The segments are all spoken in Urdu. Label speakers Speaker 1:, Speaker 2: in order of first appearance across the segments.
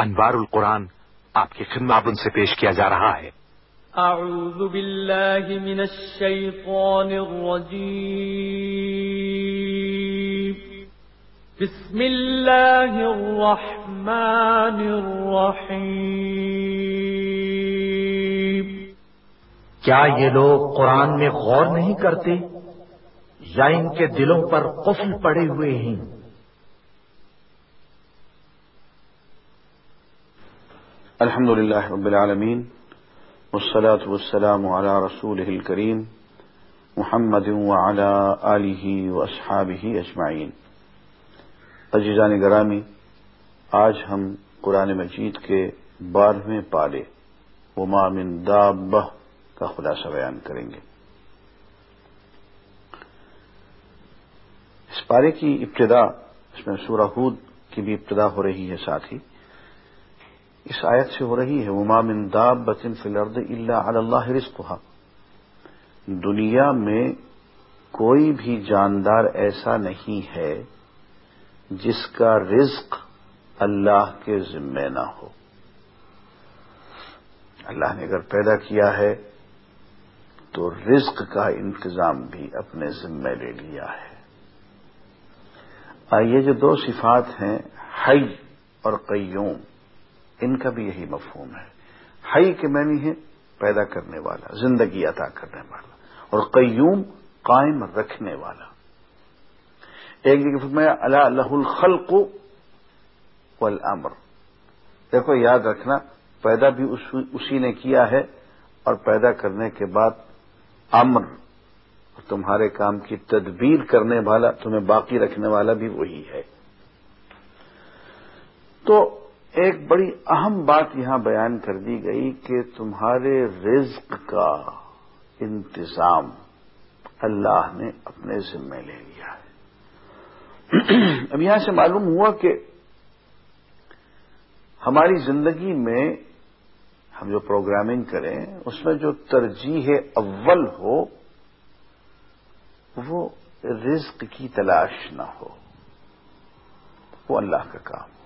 Speaker 1: انوار القرآن آپ کی خدمات ان سے پیش کیا جا رہا ہے۔
Speaker 2: اعوذ باللہ من الشیطان الرجیم۔ بسم اللہ الرحمن الرحیم۔
Speaker 3: کیا یہ لوگ قرآن میں غور نہیں کرتے؟ یا ان کے دلوں پر قفل پڑے ہوئے ہیں؟
Speaker 4: الحمد لله رب العالمين والصلاة والسلام على رسوله الكريم محمد وعلى آله وأصحابه أجمعين. عزیزان گرامی، آج ہم قرآن مجید کے بارہویں پارے، وما من دابہ کا خلاصہ بیان کریں گے. اس پارے کی ابتدا، اس میں سورہ ہود کی بھی ابتدا ہو رہی ہے ساتھ ہی اس آیت سے ہو رہی ہے، وما من دابة في الارض الا على الله رزقها۔ دنیا میں کوئی بھی جاندار ایسا نہیں ہے جس کا رزق اللہ کے ذمے نہ ہو۔ اللہ نے اگر پیدا کیا ہے تو رزق کا انتظام بھی اپنے ذمے لے لیا ہے۔ یہ جو دو صفات ہیں، حی اور قیوم۔ ان کا بھی یہی مفہوم ہے۔ حی کے معنی ہے پیدا کرنے والا، زندگی عطا کرنے والا، اور قیوم قائم رکھنے والا۔ ایک جگہ میں اللہ اللہ الخلق والامر دیکھو، یاد رکھنا، پیدا بھی اسی نے کیا ہے، اور پیدا کرنے کے بعد امر، تمہارے کام کی تدبیر کرنے والا، تمہیں باقی رکھنے والا بھی وہی ہے۔ تو ایک بڑی اہم بات یہاں بیان کر دی گئی کہ تمہارے رزق کا انتظام اللہ نے اپنے ذمے لے لیا ہے۔ اب یہاں سے معلوم ہوا کہ ہماری زندگی میں ہم جو پروگرامنگ کریں، اس میں جو ترجیح اول ہو، وہ رزق کی تلاش نہ ہو، وہ اللہ کا کام۔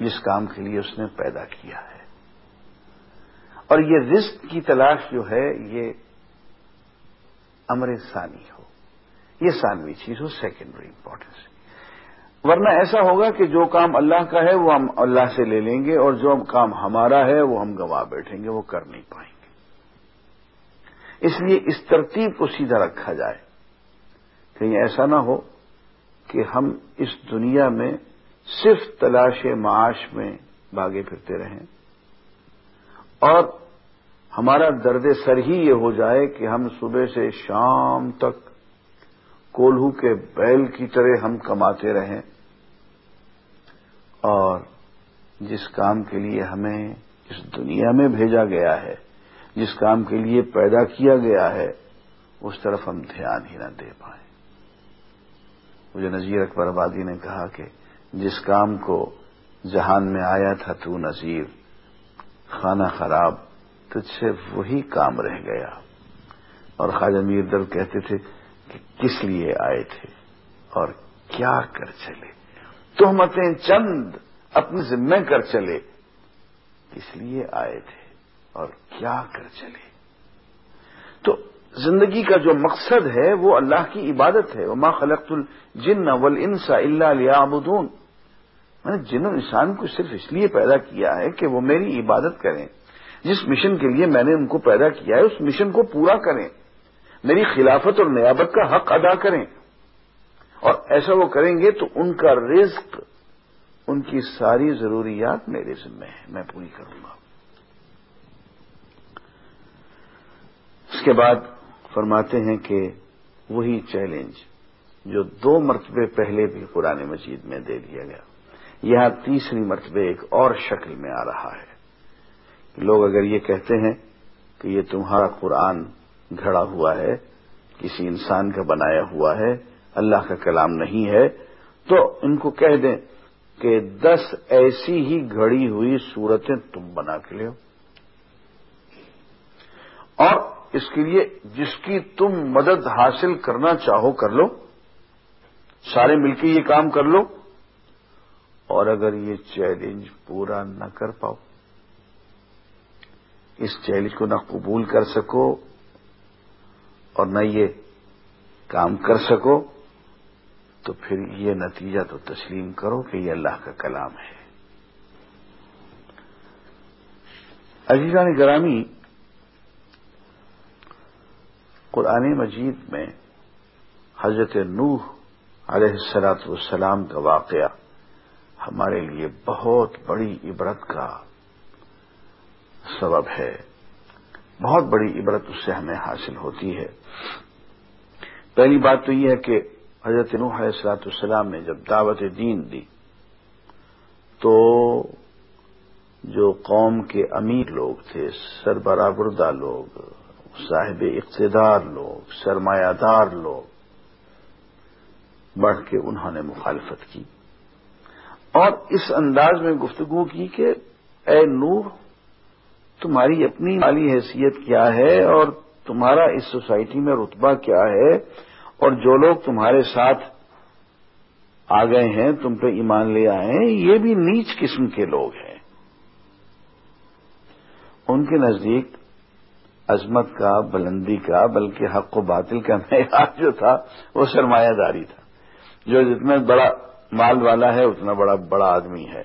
Speaker 4: جس کام کے لیے اس نے پیدا کیا ہے۔ اور یہ رزق کی تلاش جو ہے، یہ امر ثانی ہو۔ یہ ثانوی چیز ہو سیکنڈری امپورٹینس ورنہ ایسا ہوگا کہ جو کام اللہ کا ہے، وہ ہم اللہ سے لے لیں گے، اور جو کام ہمارا ہے، وہ ہم گوا بیٹھیں گے، وہ کر نہیں پائیں گے۔ اس لیے اس ترتیب کو سیدھا رکھا جائے۔ کہیں ایسا نہ ہو کہ ہم اس دنیا میں صرف تلاش معاش میں بھاگے پھرتے رہیں۔ اور ہمارا درد سر ہی یہ ہو جائے کہ ہم صبح سے شام تک کولہو کے بیل کی طرح ہم کماتے رہیں۔ اور جس کام کے لیے ہمیں اس دنیا میں بھیجا گیا ہے، جس کام کے لیے پیدا کیا گیا ہے، اس طرف ہم دھیان ہی نہ دے پائیں۔ مجھے نذیر اکبر آبادی نے کہا کہ جس کام کو جہان میں آیا تھا تو نذیر، خانہ خراب، تجھ سے وہی کام رہ گیا۔ اور خواجہ میر در کہتے تھے کہ کس لیے آئے تھے اور کیا کر چلے۔ تہمتیں چند اپنے ذمے کر چلے۔ کس لیے آئے تھے اور کیا کر چلے۔ تو زندگی کا جو مقصد ہے وہ اللہ کی عبادت ہے۔ وما خلقت الجن والانس الا ليعبدون۔ میں نے جن انسان کو صرف اس لیے پیدا کیا ہے کہ وہ میری عبادت کریں۔ جس مشن کے لیے میں نے ان کو پیدا کیا ہے، اس مشن کو پورا کریں۔ میری خلافت اور نیابت کا حق ادا کریں۔ اور ایسا وہ کریں گے تو ان کا رزق، ان کی ساری ضروریات میرے ذمہ ہے میں پوری کروں گا۔ اس کے بعد فرماتے ہیں کہ وہی چیلنج جو دو مرتبے پہلے بھی قرآن مجید میں دے دیا گیا۔ یہاں تیسری مرتبہ ایک اور شکل میں آ رہا ہے لوگ اگر یہ کہتے ہیں کہ یہ تمہارا قرآن گھڑا ہوا ہے، کسی انسان کا بنایا ہوا ہے، اللہ کا کلام نہیں ہے، تو ان کو کہہ دیں کہ دس ایسی ہی گھڑی ہوئی صورتیں تم بنا کے لو اور اس کے لیے جس کی تم مدد حاصل کرنا چاہو کر لو، سارے مل کے یہ کام کر لو۔ اور اگر یہ چیلنج پورا نہ کر پاؤ، اس چیلنج کو نہ قبول کر سکو اور نہ یہ کام کر سکو، تو پھر یہ نتیجہ تو تسلیم کرو کہ یہ اللہ کا کلام ہے۔ عزیزان گرامی، قرآن مجید میں حضرت نوح علیہ السلاط والسلام کا واقعہ ہمارے لیے بہت بڑی عبرت کا سبب ہے۔ بہت بڑی عبرت اس سے ہمیں حاصل ہوتی ہے۔ پہلی بات تو یہ ہے کہ حضرت نوح علیہ السلاط السلام نے جب دعوت دین دی تو جو قوم کے امیر لوگ تھے، سربراہ بردہ لوگ، صاحب اقتدار لوگ، سرمایہ دار لوگ، بڑھ کے انہوں نے مخالفت کی۔ اور اس انداز میں گفتگو کی کہ اے نور، تمہاری اپنی مالی حیثیت کیا ہے اور تمہارا اس سوسائٹی میں رتبہ کیا ہے اور جو لوگ تمہارے ساتھ آ گئے ہیں، تم پہ ایمان لے آئے ہیں، یہ بھی نیچ قسم کے لوگ ہیں۔ ان کے نزدیک عظمت کا، بلندی کا، بلکہ حق و باطل کا معیار جو تھا، وہ سرمایہ داری تھا۔ جو جتنا بڑا مال والا ہے، اتنا بڑا بڑا آدمی ہے۔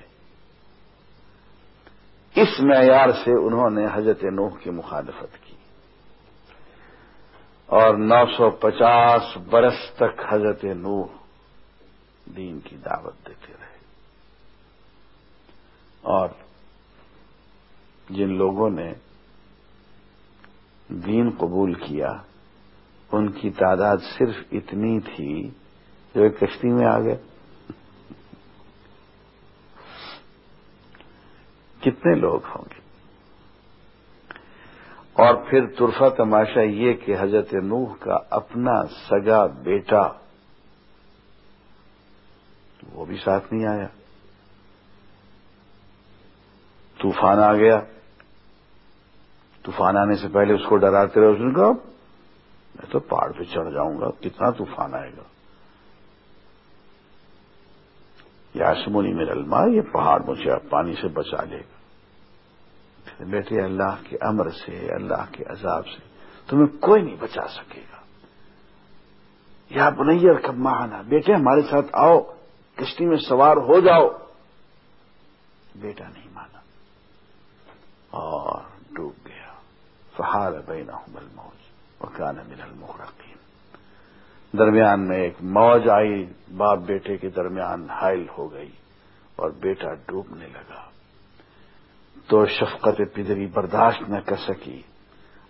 Speaker 4: اس معیار سے انہوں نے حضرت نوح کی مخالفت کی۔ اور نو سو پچاس برس تک حضرت نوح دین کی دعوت دیتے رہے۔ اور جن لوگوں نے دین قبول کیا، ان کی تعداد صرف اتنی تھی جو ایک کشتی میں آ گئے۔ کتنے لوگ ہوں گے؟ اور پھر ترفا تماشا یہ کہ حضرت نوح کا اپنا سگا بیٹا، وہ بھی ساتھ نہیں آیا۔ طوفان آ گیا۔ طوفان آنے سے پہلے اس کو ڈراتے رہے، اس نے کہا، میں تو پہاڑ پہ چڑھ جاؤں گا، کتنا طوفان آئے گا۔ یاسمونی میرا الما یہ پہاڑ مجھے اب پانی سے بچا لے گا۔ بیٹے، اللہ کے امر سے، اللہ کے عذاب سے تمہیں کوئی نہیں بچا سکے گا۔ یا بنیر کب مانا بیٹے، ہمارے ساتھ آؤ، کشتی میں سوار ہو جاؤ۔ بیٹا نہیں مانا۔ اور ڈوب گیا۔ فہار بین موج اور کیا من المغرقین۔ درمیان میں ایک موج آئی، باپ بیٹے کے درمیان حائل ہو گئی اور بیٹا ڈوبنے لگا۔ تو شفقت پدری برداشت نہ کر سکی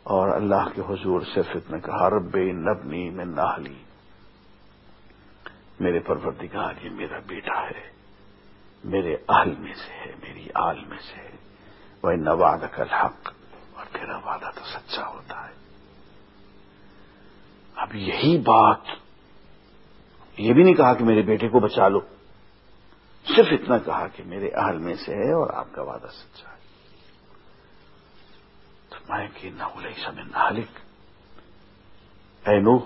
Speaker 4: اور اللہ کے حضور صرف نے کہا، رب نبنی میں ناہلی میرے پروردگار، یہ میرا بیٹا ہے، میرے آل میں سے ہے، میری آل میں سے ہے۔ وہ نواد کل حق اور تیرا وعدہ تو سچا ہوتا ہے۔ اب یہی بات، یہ بھی نہیں کہا کہ میرے بیٹے کو بچا لو، صرف اتنا کہا کہ میرے اہل میں سے ہے اور آپ کا وعدہ سچا ہے۔ تو کہ نہ سمے نالک اے نو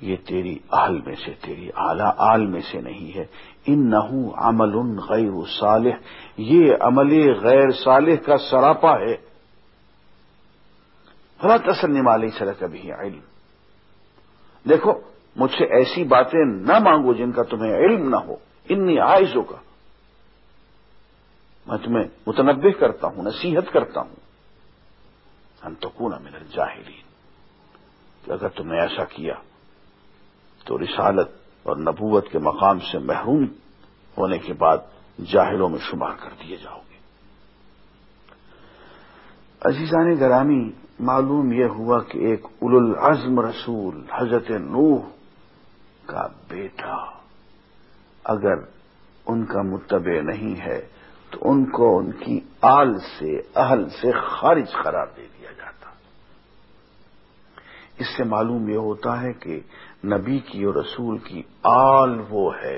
Speaker 4: یہ تیری اہل میں سے، تیری اعلی آل میں سے نہیں ہے۔ ان نہ عمل غیر صالح، یہ عمل غیر صالح کا سراپا ہے۔ بڑا تسلیم علیہ سر کبھی علم۔ دیکھو، مجھ سے ایسی باتیں نہ مانگو جن کا تمہیں علم نہ ہو۔ انی آئزوں کا میں تمہیں متنوع کرتا ہوں، نصیحت کرتا ہوں۔ ہم تو من الجاہلین۔ کہ اگر تم نے ایسا کیا، تو رسالت اور نبوت کے مقام سے محروم ہونے کے بعد جاہلوں میں شمار کر دیے جاؤ گے۔ عزیزان گرامی، معلوم یہ ہوا کہ ایک اول العزم رسول حضرت نوح کا بیٹا اگر ان کا متبع نہیں ہے، تو ان کو ان کی آل سے، اہل سے خارج قرار دے دیا۔ اس سے معلوم یہ ہوتا ہے کہ نبی کی اور رسول کی آل وہ ہے۔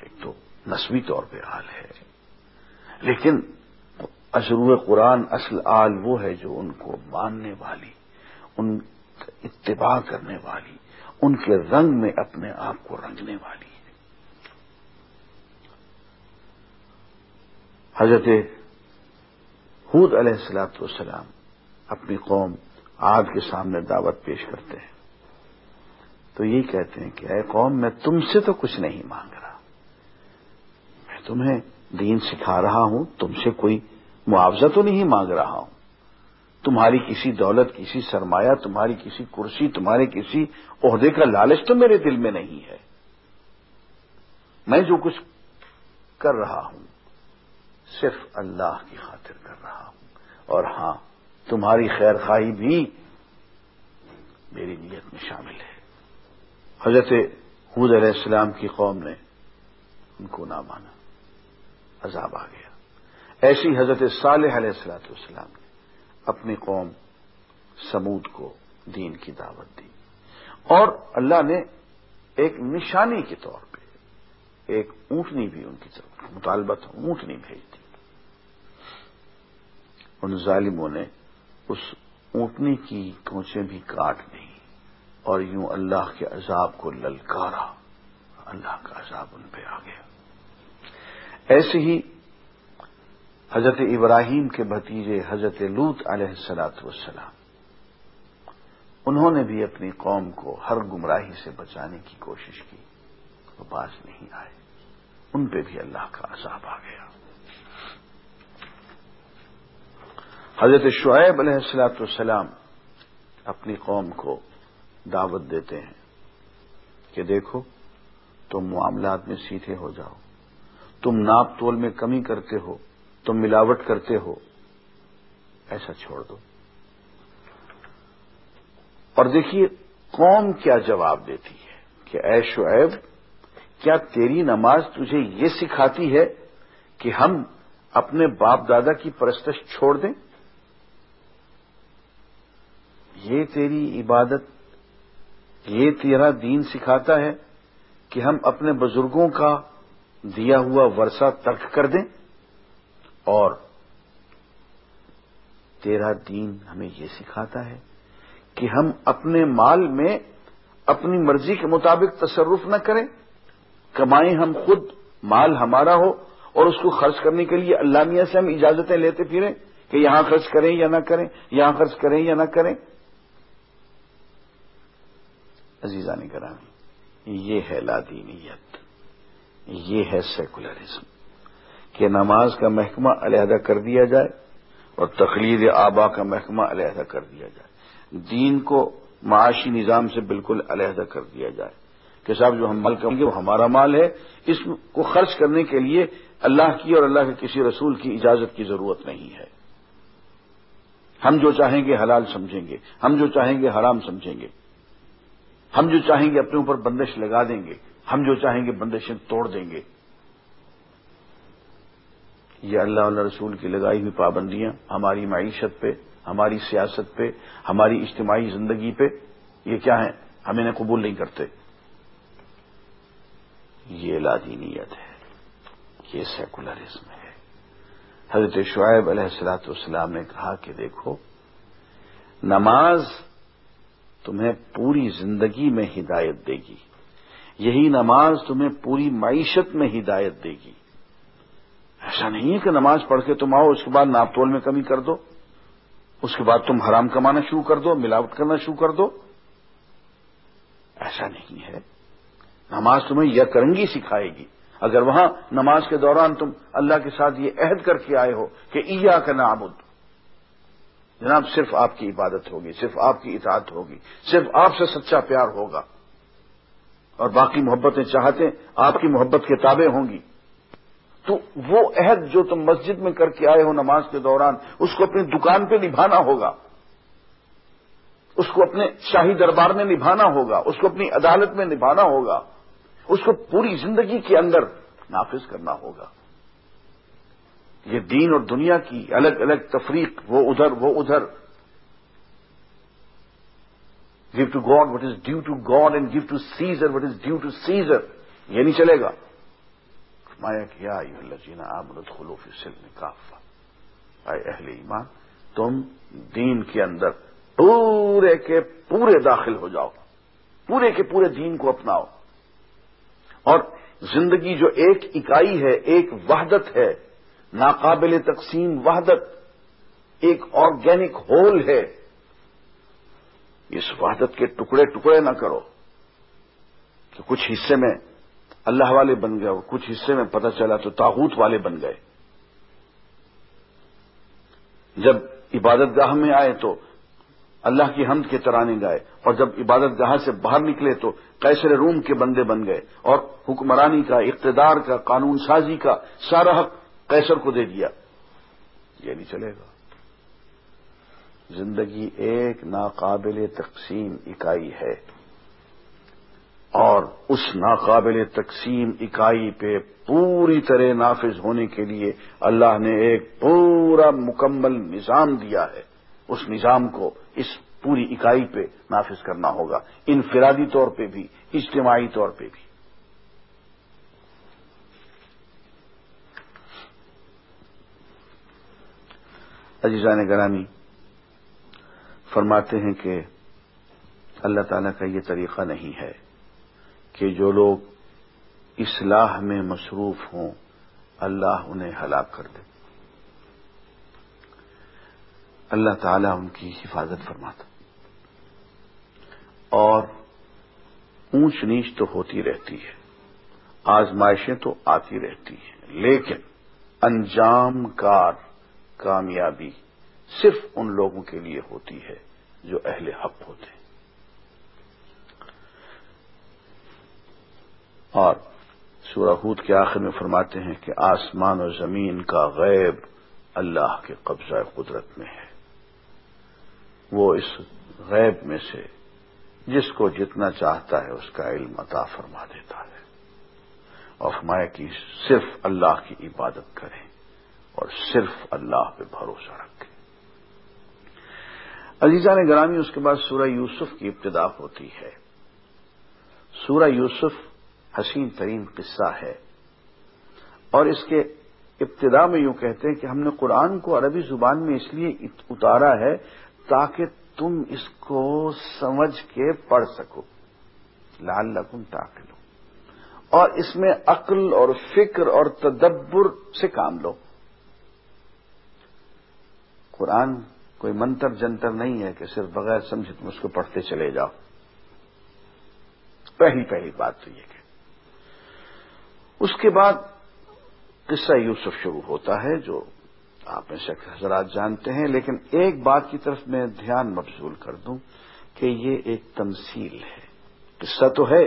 Speaker 4: ایک تو نسبی طور پہ آل ہے۔ لیکن اشرو قرآن اصل آل وہ ہے جو ان کو ماننے والی، ان اتباع کرنے والی، ان کے رنگ میں اپنے آپ کو رنگنے والی ہے۔ حضرت حود علیہ السلاط والسلام اپنی قوم آج کے سامنے دعوت پیش کرتے ہیں۔ تو یہی کہتے ہیں کہ اے قوم، میں تم سے تو کچھ نہیں مانگ رہا۔ میں تمہیں دین سکھا رہا ہوں، تم سے کوئی معاوضہ تو نہیں مانگ رہا ہوں۔ تمہاری کسی دولت، کسی سرمایہ، تمہاری کسی کرسی، تمہارے کسی عہدے کا لالچ تو میرے دل میں نہیں ہے۔ میں جو کچھ کر رہا ہوں، صرف اللہ کی خاطر کر رہا ہوں۔ اور ہاں تمہاری خیر خواہی بھی میری نیت میں شامل ہے۔ حضرت حود علیہ السلام کی قوم نے ان کو نہ مانا۔ عذاب آ گیا۔ ایسی حضرت صالح علیہ السلاۃ والسلام نے اپنی قوم سمود کو دین کی دعوت دی۔ اور اللہ نے ایک نشانی کے طور پہ ایک اونٹنی بھی ان کی طرف مطالبت اونٹنی بھیج دی۔ ان ظالموں نے اس اونٹنی کی کوچیں بھی کاٹ دی اور یوں اللہ کے عذاب کو للکارا، اللہ کا عذاب ان پہ آ گیا۔ ایسے ہی حضرت ابراہیم کے بھتیجے حضرت لوت علیہ السلاط والسلام، انہوں نے بھی اپنی قوم کو ہر گمراہی سے بچانے کی کوشش کی، وہ باز نہیں آئے۔ ان پہ بھی اللہ کا عذاب آ گیا۔ حضرت شعیب علیہ السلاط والسلام اپنی قوم کو دعوت دیتے ہیں کہ دیکھو، تم معاملات میں سیدھے ہو جاؤ۔ تم ناپ تول میں کمی کرتے ہو، تم ملاوٹ کرتے ہو۔ ایسا چھوڑ دو۔ اور دیکھیے، قوم کیا جواب دیتی ہے کہ اے شعیب، کیا تیری نماز تجھے یہ سکھاتی ہے کہ ہم اپنے باپ دادا کی پرستش چھوڑ دیں؟ یہ تیری عبادت، یہ تیرا دین سکھاتا ہے کہ ہم اپنے بزرگوں کا دیا ہوا ورثہ ترک کر دیں اور تیرا دین ہمیں یہ سکھاتا ہے کہ ہم اپنے مال میں اپنی مرضی کے مطابق تصرف نہ کریں، کمائیں ہم خود، مال ہمارا ہو اور اس کو خرچ کرنے کے لیے اللہ میاں سے ہم اجازتیں لیتے پھریں کہ یہاں خرچ کریں یا نہ کریں، یہاں خرچ کریں یا نہ کریں۔ عزیزہ نے یہ ہے لادینیت، یہ ہے سیکولرزم، کہ نماز کا محکمہ علیحدہ کر دیا جائے اور تقلید آبا کا محکمہ علیحدہ کر دیا جائے۔ دین کو معاشی نظام سے بالکل علیحدہ کر دیا جائے۔ کہ صاحب، جو ہم مال کریں گے، وہ ہمارا مال ہے۔ اس کو خرچ کرنے کے لیے اللہ کی اور اللہ کے کسی رسول کی اجازت کی ضرورت نہیں ہے۔ ہم جو چاہیں گے حلال سمجھیں گے، ہم جو چاہیں گے حرام سمجھیں گے۔ ہم جو چاہیں گے اپنے اوپر بندش لگا دیں گے، ہم جو چاہیں گے بندشیں توڑ دیں گے۔ یہ اللہ اللہ رسول کی لگائی ہوئی پابندیاں ہماری معیشت پہ، ہماری سیاست پہ، ہماری اجتماعی زندگی پہ، یہ کیا ہیں؟ ہم انہیں قبول نہیں کرتے۔ یہ لادینیت ہے یہ سیکولرزم ہے۔ حضرت شعیب علیہ السلاۃ والسلام نے کہا کہ دیکھو، نماز تمہیں پوری زندگی میں ہدایت دے گی۔ یہی نماز تمہیں پوری معیشت میں ہدایت دے گی۔ ایسا نہیں ہے کہ نماز پڑھ کے تم آؤ، اس کے بعد ناپ تول میں کمی کر دو۔ اس کے بعد تم حرام کمانا شروع کر دو، ملاوٹ کرنا شروع کر دو۔ ایسا نہیں ہے۔ نماز تمہیں یہ کرنگی سکھائے گی۔ اگر وہاں نماز کے دوران تم اللہ کے ساتھ یہ عہد کر کے آئے ہو کہ ایا کا نابد جناب، صرف آپ کی عبادت ہوگی، صرف آپ کی اطاعت ہوگی، صرف آپ سے سچا پیار ہوگا۔ اور باقی محبتیں چاہتے آپ کی محبت کے تابع ہوں گی۔ تو وہ عہد جو تم مسجد میں کر کے آئے ہو نماز کے دوران، اس کو اپنی دکان پہ نبھانا ہوگا۔ اس کو اپنے شاہی دربار میں نبھانا ہوگا۔ اس کو اپنی عدالت میں نبھانا ہوگا۔ اس کو پوری زندگی کے اندر نافذ کرنا ہوگا۔ یہ دین اور دنیا کی الگ الگ تفریق، وہ ادھر وہ ادھر۔ Give to God what is due to God and give to Caesar what is due to Caesar یہ نہیں چلے گا۔ مایا کیا اللہ جینا آمرت خلوف سلم کافا اے اہل ایمان، تم دین کے اندر پورے کے پورے داخل ہو جاؤ۔ پورے کے پورے دین کو اپناؤ۔ اور زندگی جو ایک اکائی ہے، ایک وحدت ہے ناقابل تقسیم وحدت ایک آرگینک ہول ہے۔ اس وحدت کے ٹکڑے ٹکڑے نہ کرو۔ کہ کچھ حصے میں اللہ والے بن گئے اور کچھ حصے میں پتہ چلا تو تاغوت والے بن گئے۔ جب عبادت گاہ میں آئے تو اللہ کی حمد کے ترانے گائے، اور جب عبادت گاہ سے باہر نکلے تو کیسر روم کے بندے بن گئے، اور حکمرانی کا، اقتدار کا، قانون سازی کا سارا حق کیسر کو دے دیا۔ یہ نہیں چلے گا۔ زندگی ایک ناقابل تقسیم اکائی ہے۔ اور اس ناقابل تقسیم اکائی پہ پوری طرح نافذ ہونے کے لیے اللہ نے ایک پورا مکمل نظام دیا ہے۔ اس نظام کو اس پوری اکائی پہ نافذ کرنا ہوگا۔ انفرادی طور پہ بھی، اجتماعی طور پہ بھی۔ عزیزان گرامی، فرماتے ہیں کہ اللہ تعالی کا یہ طریقہ نہیں ہے کہ جو لوگ اصلاح میں مصروف ہوں، اللہ انہیں ہلاک کر دے۔ اللہ تعالیٰ ان کی حفاظت فرماتا۔ اور اونچ نیچ تو ہوتی رہتی ہے، آزمائشیں تو آتی رہتی ہیں، لیکن انجام کار کامیابی صرف ان لوگوں کے لیے ہوتی ہے جو اہل حق ہوتے ہیں۔ اور سورہ ہود کے آخر میں فرماتے ہیں کہ آسمان و زمین کا غیب اللہ کے قبضہ قدرت میں ہے۔ وہ اس غیب میں سے جس کو جتنا چاہتا ہے اس کا علم عطا فرما دیتا ہے۔ اور فرمایا کہ صرف اللہ کی عبادت کریں۔ اور صرف اللہ پہ بھروسہ رکھیں عزیزہ نے گرامی، اس کے بعد سورہ یوسف کی ابتدا ہوتی ہے۔ سورہ یوسف حسین ترین قصہ ہے۔ اور اس کے ابتدا میں یوں کہتے ہیں کہ ہم نے قرآن کو عربی زبان میں اس لیے اتارا ہے تاکہ تم اس کو سمجھ کے پڑھ سکو۔ لال لکم تاکلو اور اس میں عقل اور فکر اور تدبر سے کام لو۔ قرآن کوئی منتر جنتر نہیں ہے کہ صرف بغیر سمجھے تم اس کو پڑھتے چلے جاؤ۔ پہلی پہلی بات تو یہ کہ اس کے بعد قصہ یوسف شروع ہوتا ہے جو آپ میں سے حضرات جانتے ہیں، لیکن ایک بات کی طرف میں دھیان مبزول کر دوں کہ یہ ایک تمثیل ہے۔ قصہ تو ہے،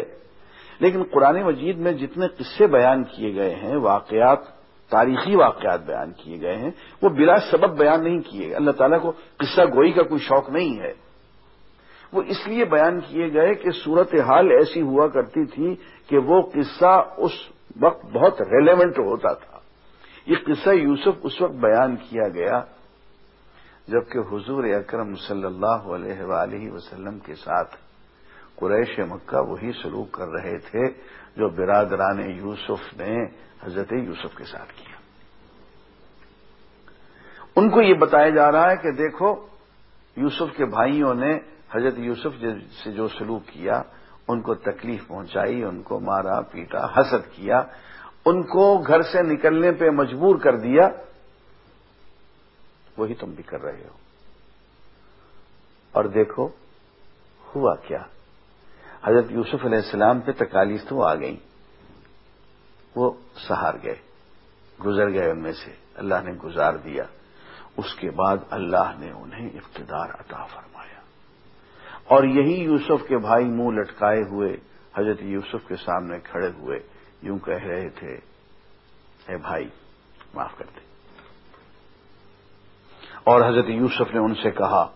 Speaker 4: لیکن قرآن مجید میں جتنے قصے بیان کیے گئے ہیں، واقعات تاریخی واقعات بیان کیے گئے ہیں، وہ بلا سبب بیان نہیں کیے گئے۔ اللہ تعالیٰ کو قصہ گوئی کا کوئی شوق نہیں ہے۔ وہ اس لیے بیان کیے گئے کہ صورت حال ایسی ہوا کرتی تھی کہ وہ قصہ اس وقت بہت ریلیونٹ ہوتا تھا۔ یہ قصہ یوسف اس وقت بیان کیا گیا، جبکہ حضور اکرم صلی اللہ علیہ وآلہ وسلم کے ساتھ قریش مکہ وہی سلوک کر رہے تھے۔ جو برادران یوسف نے حضرت یوسف کے ساتھ کیا۔ ان کو یہ بتایا جا رہا ہے کہ دیکھو، یوسف کے بھائیوں نے حضرت یوسف سے جو سلوک کیا، ان کو تکلیف پہنچائی، ان کو مارا، پیٹا، حسد کیا، ان کو گھر سے نکلنے پہ مجبور کر دیا۔ وہی تم بھی کر رہے ہو۔ اور دیکھو، ہوا کیا۔ حضرت یوسف علیہ السلام پہ تکالیف تو آ گئی وہ سہار گئے، گزر گئے ان میں سے۔ اللہ نے گزار دیا۔ اس کے بعد اللہ نے انہیں اقتدار عطا فرمایا۔ اور یہی یوسف کے بھائی منہ لٹکائے ہوئے، حضرت یوسف کے سامنے کھڑے ہوئے یوں کہہ رہے تھے، اے بھائی، معاف کر دے۔ اور حضرت یوسف نے ان سے کہا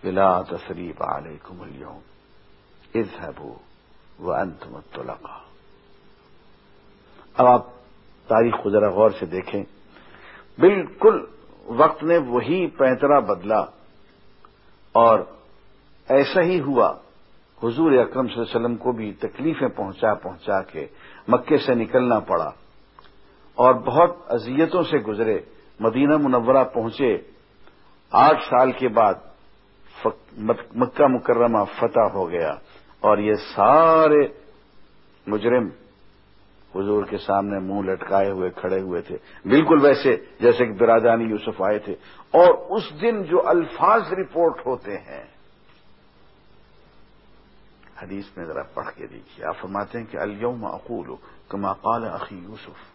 Speaker 4: کہ لا تصریف علیکم اليوم۔ اذهبوا وانتم الطلقاء۔ اب آپ تاریخ کو ذرا غور سے دیکھیں۔ بالکل وقت نے وہی پینترا بدلا اور ایسا ہی ہوا۔ حضور اکرم صلی اللہ علیہ وسلم کو بھی تکلیفیں پہنچا پہنچا کے مکے سے نکلنا پڑا اور بہت اذیتوں سے گزرے۔ مدینہ منورہ پہنچے۔ آٹھ سال کے بعد مکہ مکرمہ فتح ہو گیا۔ اور یہ سارے مجرم حضور کے سامنے منہ لٹکائے ہوئے کھڑے ہوئے تھے۔ بالکل ویسے جیسے کہ برادانی یوسف آئے تھے۔ اور اس دن جو الفاظ رپورٹ ہوتے ہیں، حدیث میں ذرا پڑھ کے دیکھیے۔ آپ فرماتے ہیں کہ الوم اقول کما قال اخی یوسف۔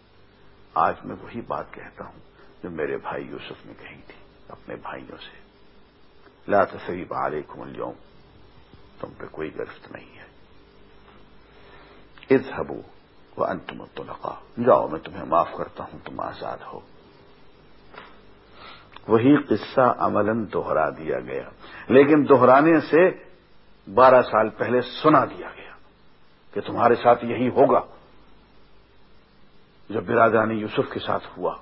Speaker 4: آج میں وہی بات کہتا ہوں جو میرے بھائی یوسف نے کہی تھی، اپنے بھائیوں سے۔ لا تصریب علیکم اليوم۔ تم پہ کوئی گرفت نہیں ہے۔ اذهبوا وانتم الطلقاء۔ جاؤ، میں تمہیں معاف کرتا ہوں، تم آزاد ہو۔ وہی قصہ عملاً دوہرا دیا گیا۔ لیکن دوہرانے سے بارہ سال پہلے سنا دیا گیا کہ تمہارے ساتھ یہی ہوگا۔ جو برادانی یوسف کے ساتھ ہوا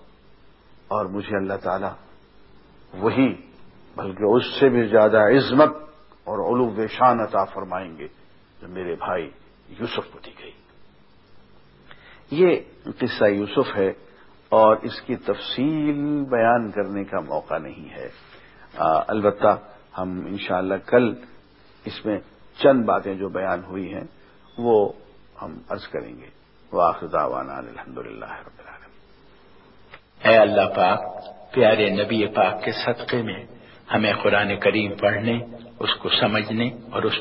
Speaker 4: اور مجھے اللہ تعالی وہی، بلکہ اس سے بھی زیادہ عظمت اور علو شان عطا فرمائیں گے جو میرے بھائی یوسف کو دی گئی۔ یہ قصہ یوسف ہے اور اس کی تفصیل بیان کرنے کا موقع نہیں ہے۔ البتہ ہم انشاءاللہ کل اس میں چند باتیں جو بیان ہوئی ہیں، وہ ہم عرض کریں گے۔ واخر دعوانا الحمد للہ رب العالمین۔
Speaker 5: اے اللہ پاک، پیارے نبی پاک کے صدقے میں ہمیں قرآن کریم پڑھنے اس کو سمجھنے اور اس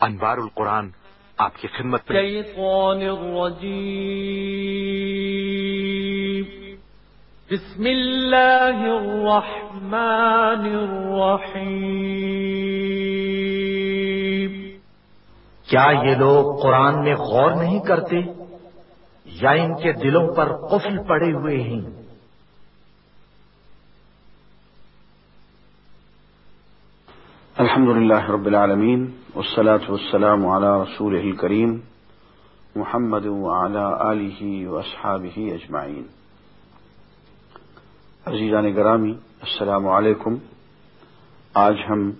Speaker 1: انوار القرآن آپ کی خدمت
Speaker 2: الرجيم بسم الله الرحمن الرحيم
Speaker 3: کیا یہ لوگ قرآن میں غور نہیں کرتے؟ یا ان کے دلوں پر قفل پڑے ہوئے ہیں؟
Speaker 4: الحمد لله رب العالمين والصلاة والسلام على رسوله الكريم محمد وعلى آله وأصحابه أجمعين. عزیزان گرامی، السلام علیکم. آج ہم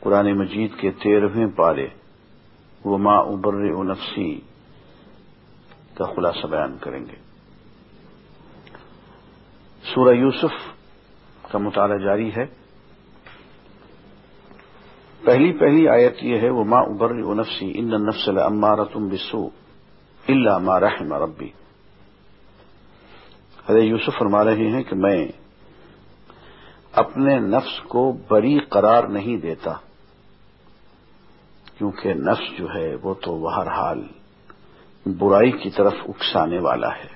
Speaker 4: قرآن مجید کے تیرہویں پارے وما ابر نفسی کا خلاصہ بیان کریں گے۔ سورہ یوسف کا مطالعہ جاری ہے۔ پہلی پہلی آیت یہ ہے وہ ماں ابر نفسی ان نفسل امارا تم بسو اللہ ما رحم ربی حضرت یوسف فرما رہے ہیں کہ میں اپنے نفس کو بری قرار نہیں دیتا، کیونکہ نفس جو ہے وہ تو بہرحال برائی کی طرف اکسانے والا ہے۔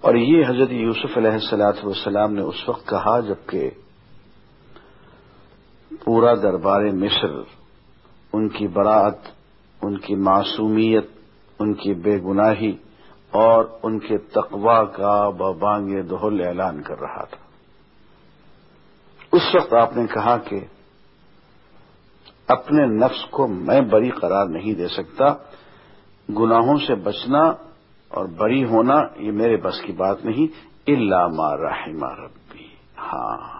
Speaker 4: اور یہ حضرت یوسف علیہ السلاۃ والسلام نے اس وقت کہا جبکہ پورا دربار مصر، ان کی براعت، ان کی معصومیت، ان کی بے گناہی اور ان کے تقوا کا بانگ دہل اعلان کر رہا تھا۔ اس وقت آپ نے کہا کہ اپنے نفس کو میں بری قرار نہیں دے سکتا، گناہوں سے بچنا اور بری ہونا یہ میرے بس کی بات نہیں اللہ ما رحمہ ربی۔ ہاں۔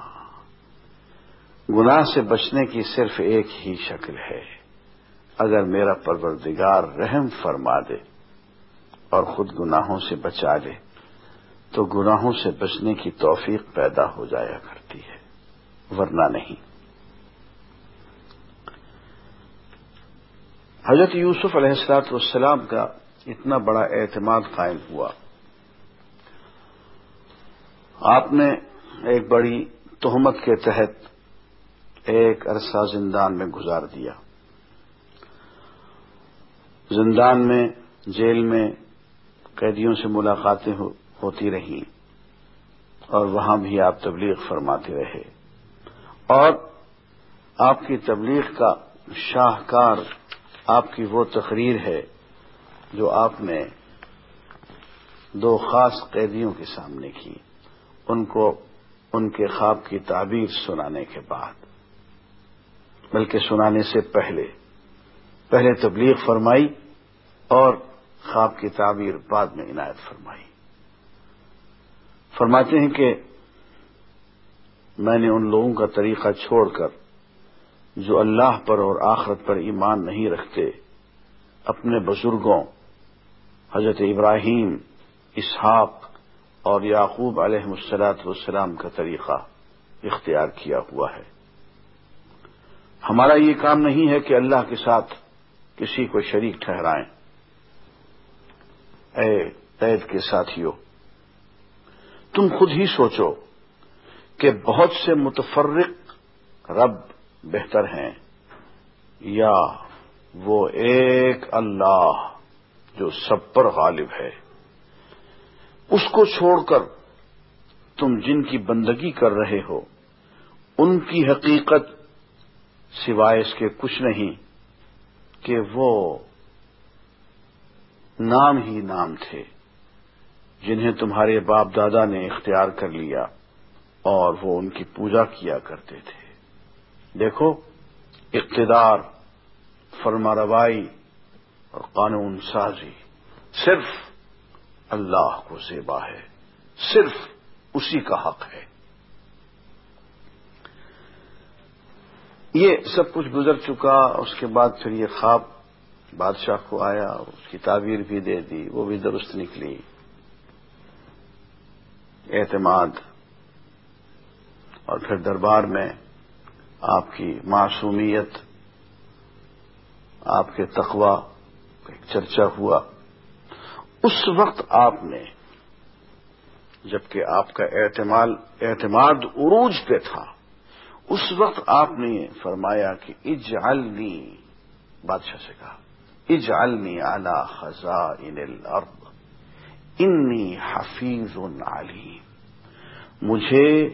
Speaker 4: گناہ سے بچنے کی صرف ایک ہی شکل ہے۔ اگر میرا پروردگار رحم فرما دے اور خود گناہوں سے بچا لے، تو گناہوں سے بچنے کی توفیق پیدا ہو جایا کرتی ہے، ورنہ نہیں۔ حضرت یوسف علیہ السلاط والسلام کا اتنا بڑا اعتماد قائم ہوا۔ آپ نے ایک بڑی تہمت کے تحت ایک عرصہ زندان میں گزار دیا۔ زندان میں، جیل میں قیدیوں سے ملاقاتیں ہوتی رہیں اور وہاں بھی آپ تبلیغ فرماتے رہے۔ اور آپ کی تبلیغ کا شاہکار آپ کی وہ تقریر ہے جو آپ نے دو خاص قیدیوں کے سامنے کی، ان کو، ان کے خواب کی تعبیر سنانے کے بعد۔ بلکہ سنانے سے پہلے پہلے تبلیغ فرمائی اور خواب کی تعبیر بعد میں عنایت فرمائی۔ فرماتے ہیں کہ میں نے ان لوگوں کا طریقہ چھوڑ کر جو اللہ پر اور آخرت پر ایمان نہیں رکھتے، اپنے بزرگوں، حضرت ابراہیم، اسحاق اور یعقوب علیہ السلاط والسلام کا طریقہ اختیار کیا ہوا ہے۔ ہمارا یہ کام نہیں ہے کہ اللہ کے ساتھ کسی کو شریک ٹھہرائیں۔ اے قید کے ساتھیوں، تم خود ہی سوچو کہ بہت سے متفرق رب بہتر ہیں یا وہ ایک اللہ جو سب پر غالب ہے۔ اس کو چھوڑ کر تم جن کی بندگی کر رہے ہو، ان کی حقیقت سوائے اس کے کچھ نہیں کہ وہ نام ہی نام تھے جنہیں تمہارے باپ دادا نے اختیار کر لیا اور وہ ان کی پوجا کیا کرتے تھے۔ دیکھو، اقتدار فرما روائی اور قانون سازی صرف اللہ کو زیبا ہے، صرف اسی کا حق ہے۔ یہ سب کچھ گزر چکا، اس کے بعد پھر یہ خواب بادشاہ کو آیا، اس کی تعبیر بھی دے دی، وہ بھی درست نکلی۔ اعتماد۔ اور پھر دربار میں آپ کی معصومیت، آپ کے تقوا ایک چرچا ہوا۔ اس وقت آپ نے، جبکہ آپ کا اعتماد اعتماد عروج پہ تھا۔ اس وقت آپ نے فرمایا کہ اجعلنی، بادشاہ سے کہا، اجعلنی علی خزائن الارض، انی حفیظ علیم۔ مجھے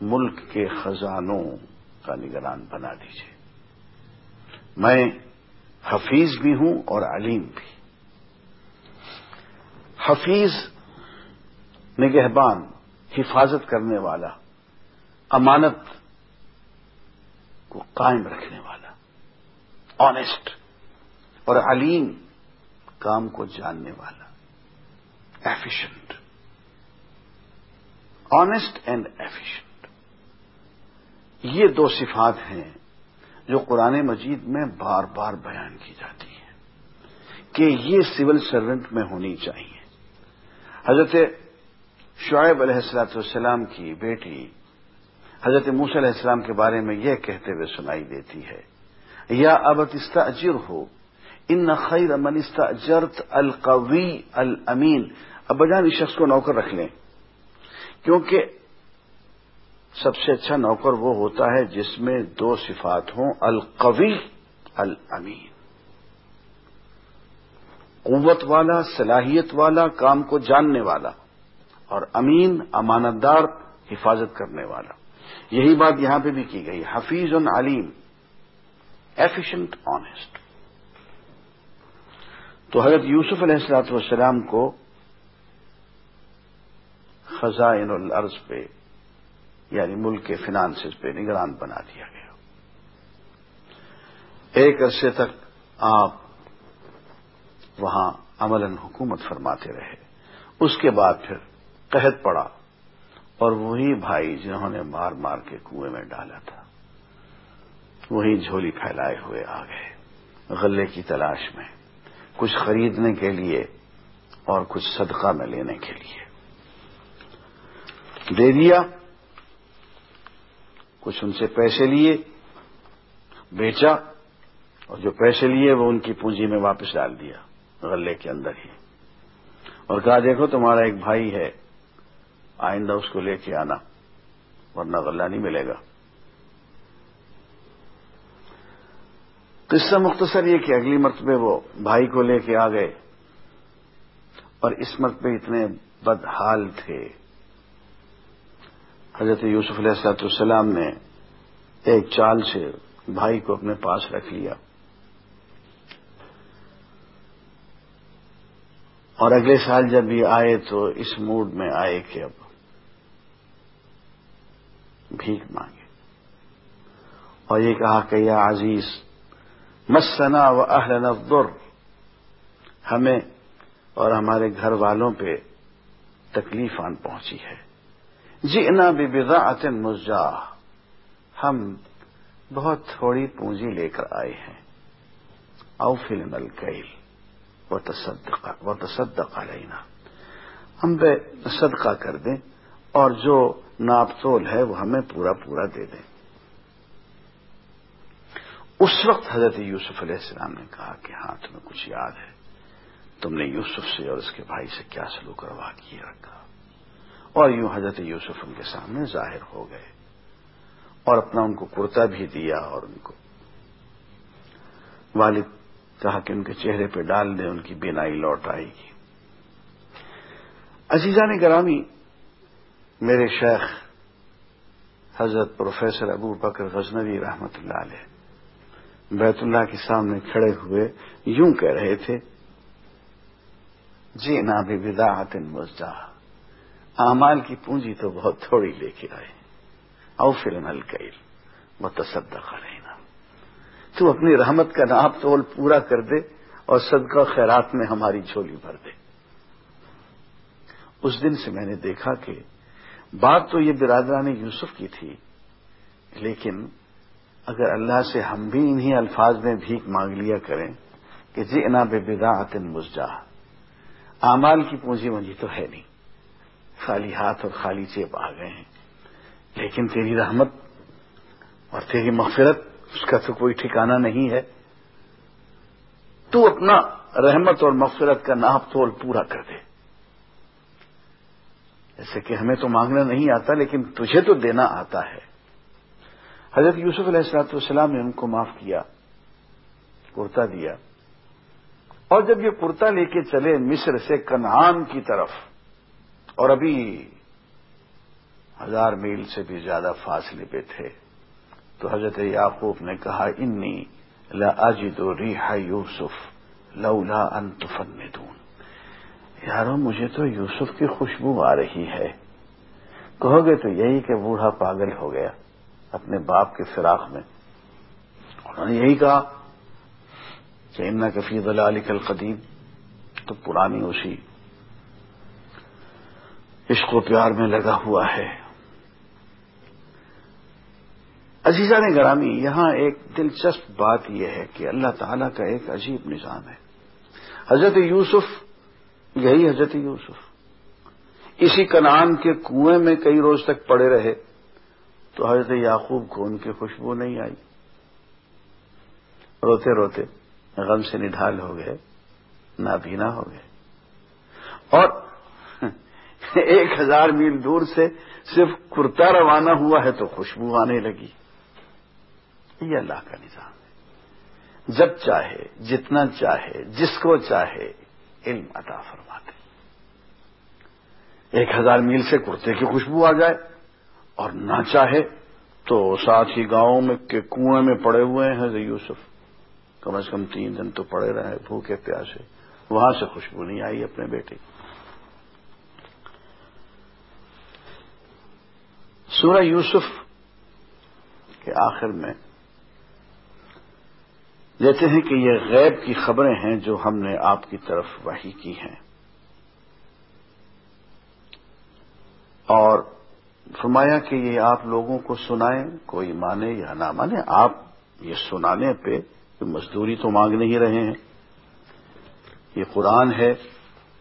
Speaker 4: ملک کے خزانوں کا نگران بنا دیجیے میں حفیظ بھی ہوں اور علیم بھی۔ حفیظ نگہبان، حفاظت کرنے والا۔ امانت کو قائم رکھنے والا آنےسٹ اور علیم کام کو جاننے والا ایفیشنٹ آنےسٹ اینڈ ایفیشنٹ یہ دو صفات ہیں جو قرآن مجید میں بار بار بیان کی جاتی ہیں کہ یہ سول سرونٹ میں ہونی چاہیے۔ حضرت شعیب علیہ السلاۃ والسلام کی بیٹی حضرت موس علیہ السلام کے بارے میں یہ کہتے ہوئے سنائی دیتی ہے، یا ابت استاجر ہو، ان خیر من استاجرت القوی الامین۔ اب بجان، اس شخص کو نوکر رکھ لیں، کیونکہ سب سے اچھا نوکر وہ ہوتا ہے جس میں دو صفات ہوں، القوی الامین۔ قوت والا، صلاحیت والا، کام کو جاننے والا، اور امین امانت دار حفاظت کرنے والا۔ یہی بات یہاں پہ بھی کی گئی۔ حفیظ ان علیم ایفیشنٹ آنےسٹ تو حضرت یوسف علیہ السلاط والسلام کو خزائن الارض پہ یعنی ملک کے فنانسز پہ نگران بنا دیا گیا۔ ایک عرصے تک آپ وہاں عمل حکومت فرماتے رہے۔ اس کے بعد پھر قحط پڑا۔ اور وہی بھائی جنہوں نے مار مار کے کنویں میں ڈالا تھا، وہی جھولی پھیلائے ہوئے آ گئے غلے کی تلاش میں، کچھ خریدنے کے لیے اور کچھ صدقہ میں لینے کے لیے۔ دے دیا، کچھ ان سے پیسے لیے، بیچا، اور جو پیسے لیے وہ ان کی پونجی میں واپس ڈال دیا، غلے کے اندر ہی۔ اور کہا، دیکھو، تمہارا ایک بھائی ہے آئندہ اس کو لے کے آنا، ورنہ غلہ نہیں ملے گا۔ قصہ مختصر یہ کہ اگلی مرتبہ وہ بھائی کو لے کے آ گئے اور اس مرتبہ اتنے بدحال تھے۔ حضرت یوسف علیہ السلاط السلام نے ایک چال سے بھائی کو اپنے پاس رکھ لیا۔ اور اگلے سال جب یہ آئے تو اس موڈ میں آئے کہ اب بھیک مانگے۔ اور یہ کہا کہ یا عزیز، مسنا و اہل الدر ہمیں اور ہمارے گھر والوں پہ تکلیف آن پہنچی ہے۔ جی انا بھی بدا ہم بہت تھوڑی پونجی لے کر آئے ہیں۔ او فلم الکیل و تصدق علینا۔ ہم بے صدقہ کر دیں۔ اور جو ناپ تول ہے وہ ہمیں پورا پورا دے دیں۔ اس وقت حضرت یوسف علیہ السلام نے کہا کہ ہاں تمہیں کچھ یاد ہے۔ تم نے یوسف سے اور اس کے بھائی سے کیا سلوک کروا کیے رکھا اور یوں حضرت یوسف ان کے سامنے ظاہر ہو گئے اور اپنا ان کو کرتا بھی دیا اور ان کو والد کہا کہ ان کے چہرے پہ ڈال دیں، ان کی بینائی لوٹ آئے گی۔ عزیزان گرامی میرے شیخ حضرت پروفیسر ابو بکر غزنوی رحمت اللہ علیہ بیت اللہ کے سامنے کھڑے ہوئے یوں کہہ رہے تھے جی نا بھی ودا مزدہ، اعمال کی پونجی تو بہت تھوڑی لے کے آئے او فلم الکیل وہ تصدق رہنا تو اپنی رحمت کا ناپ تول پورا کر دے اور صدقہ خیرات میں ہماری جھولی بھر دے۔ اس دن سے میں نے دیکھا کہ بات تو یہ برادران یوسف کی تھی، لیکن اگر اللہ سے ہم بھی انہی الفاظ میں بھیک مانگ لیا کریں کہ جی انا بے بدا عطن مزجا امال کی پونجی منجی تو ہے نہیں۔ خالی ہاتھ اور خالی چیپ آ گئے ہیں۔ لیکن تیری رحمت اور تیری مغفرت، اس کا تو کوئی ٹھکانہ نہیں ہے۔ تو اپنا رحمت اور مغفرت کا ناپ تول پورا کر دے۔ جیسے کہ ہمیں تو مانگنا نہیں آتا لیکن تجھے تو دینا آتا ہے۔ حضرت یوسف علیہ السلاط والسلام نے ان کو معاف کیا، کرتا دیا۔ اور جب یہ کرتا لے کے چلے مصر سے کنعان کی طرف، اور ابھی ہزار میل سے بھی زیادہ فاصلے پہ تھے، تو حضرت یعقوب نے کہا، انی لا اجد ریحا یوسف لولا ان تفندون. یارو، مجھے تو یوسف کی خوشبو آ رہی ہے۔ کہو گے تو یہی کہ بوڑھا پاگل ہو گیا اپنے باپ کے فراق میں۔ انہوں نے یہی کہا کہ ان کفی دلال القدیم تو پرانی اسی عشق و پیار میں لگا ہوا ہے۔ عزیزہ نے گرامی، یہاں ایک دلچسپ بات یہ ہے کہ اللہ تعالی کا ایک عجیب نظام ہے۔ حضرت یوسف یہی حضرت یوسف۔ اسی کنان کے کنویں میں کئی روز تک پڑے رہے تو حضرت یعقوب کو ان کی خوشبو نہیں آئی۔ روتے روتے غم سے نڈھال ہو گئے، نابینا ہو گئے۔ اور ایک ہزار میل دور سے صرف کرتا روانہ ہوا ہے تو خوشبو آنے لگی۔ یہ اللہ کا نظام ہے۔ جب چاہے، جتنا چاہے، جس کو چاہے علم عطا فرماتے ایک ہزار میل سے کرتے کی خوشبو آ جائے اور نہ چاہے تو ساتھ ہی گاؤں میں کے کنویں میں پڑے ہوئے ہیں یوسف۔ کم از کم تین دن تو پڑے رہے بھوکے پیاسے۔ وہاں سے خوشبو نہیں آئی اپنے بیٹے سورہ یوسف کے آخر میں لیتے ہیں کہ یہ غیب کی خبریں ہیں جو ہم نے آپ کی طرف وحی کی ہیں۔ اور فرمایا کہ یہ آپ لوگوں کو سنائیں، کوئی مانے یا نہ مانے، آپ یہ سنانے پہ مزدوری تو مانگ نہیں رہے ہیں۔ یہ قرآن ہے،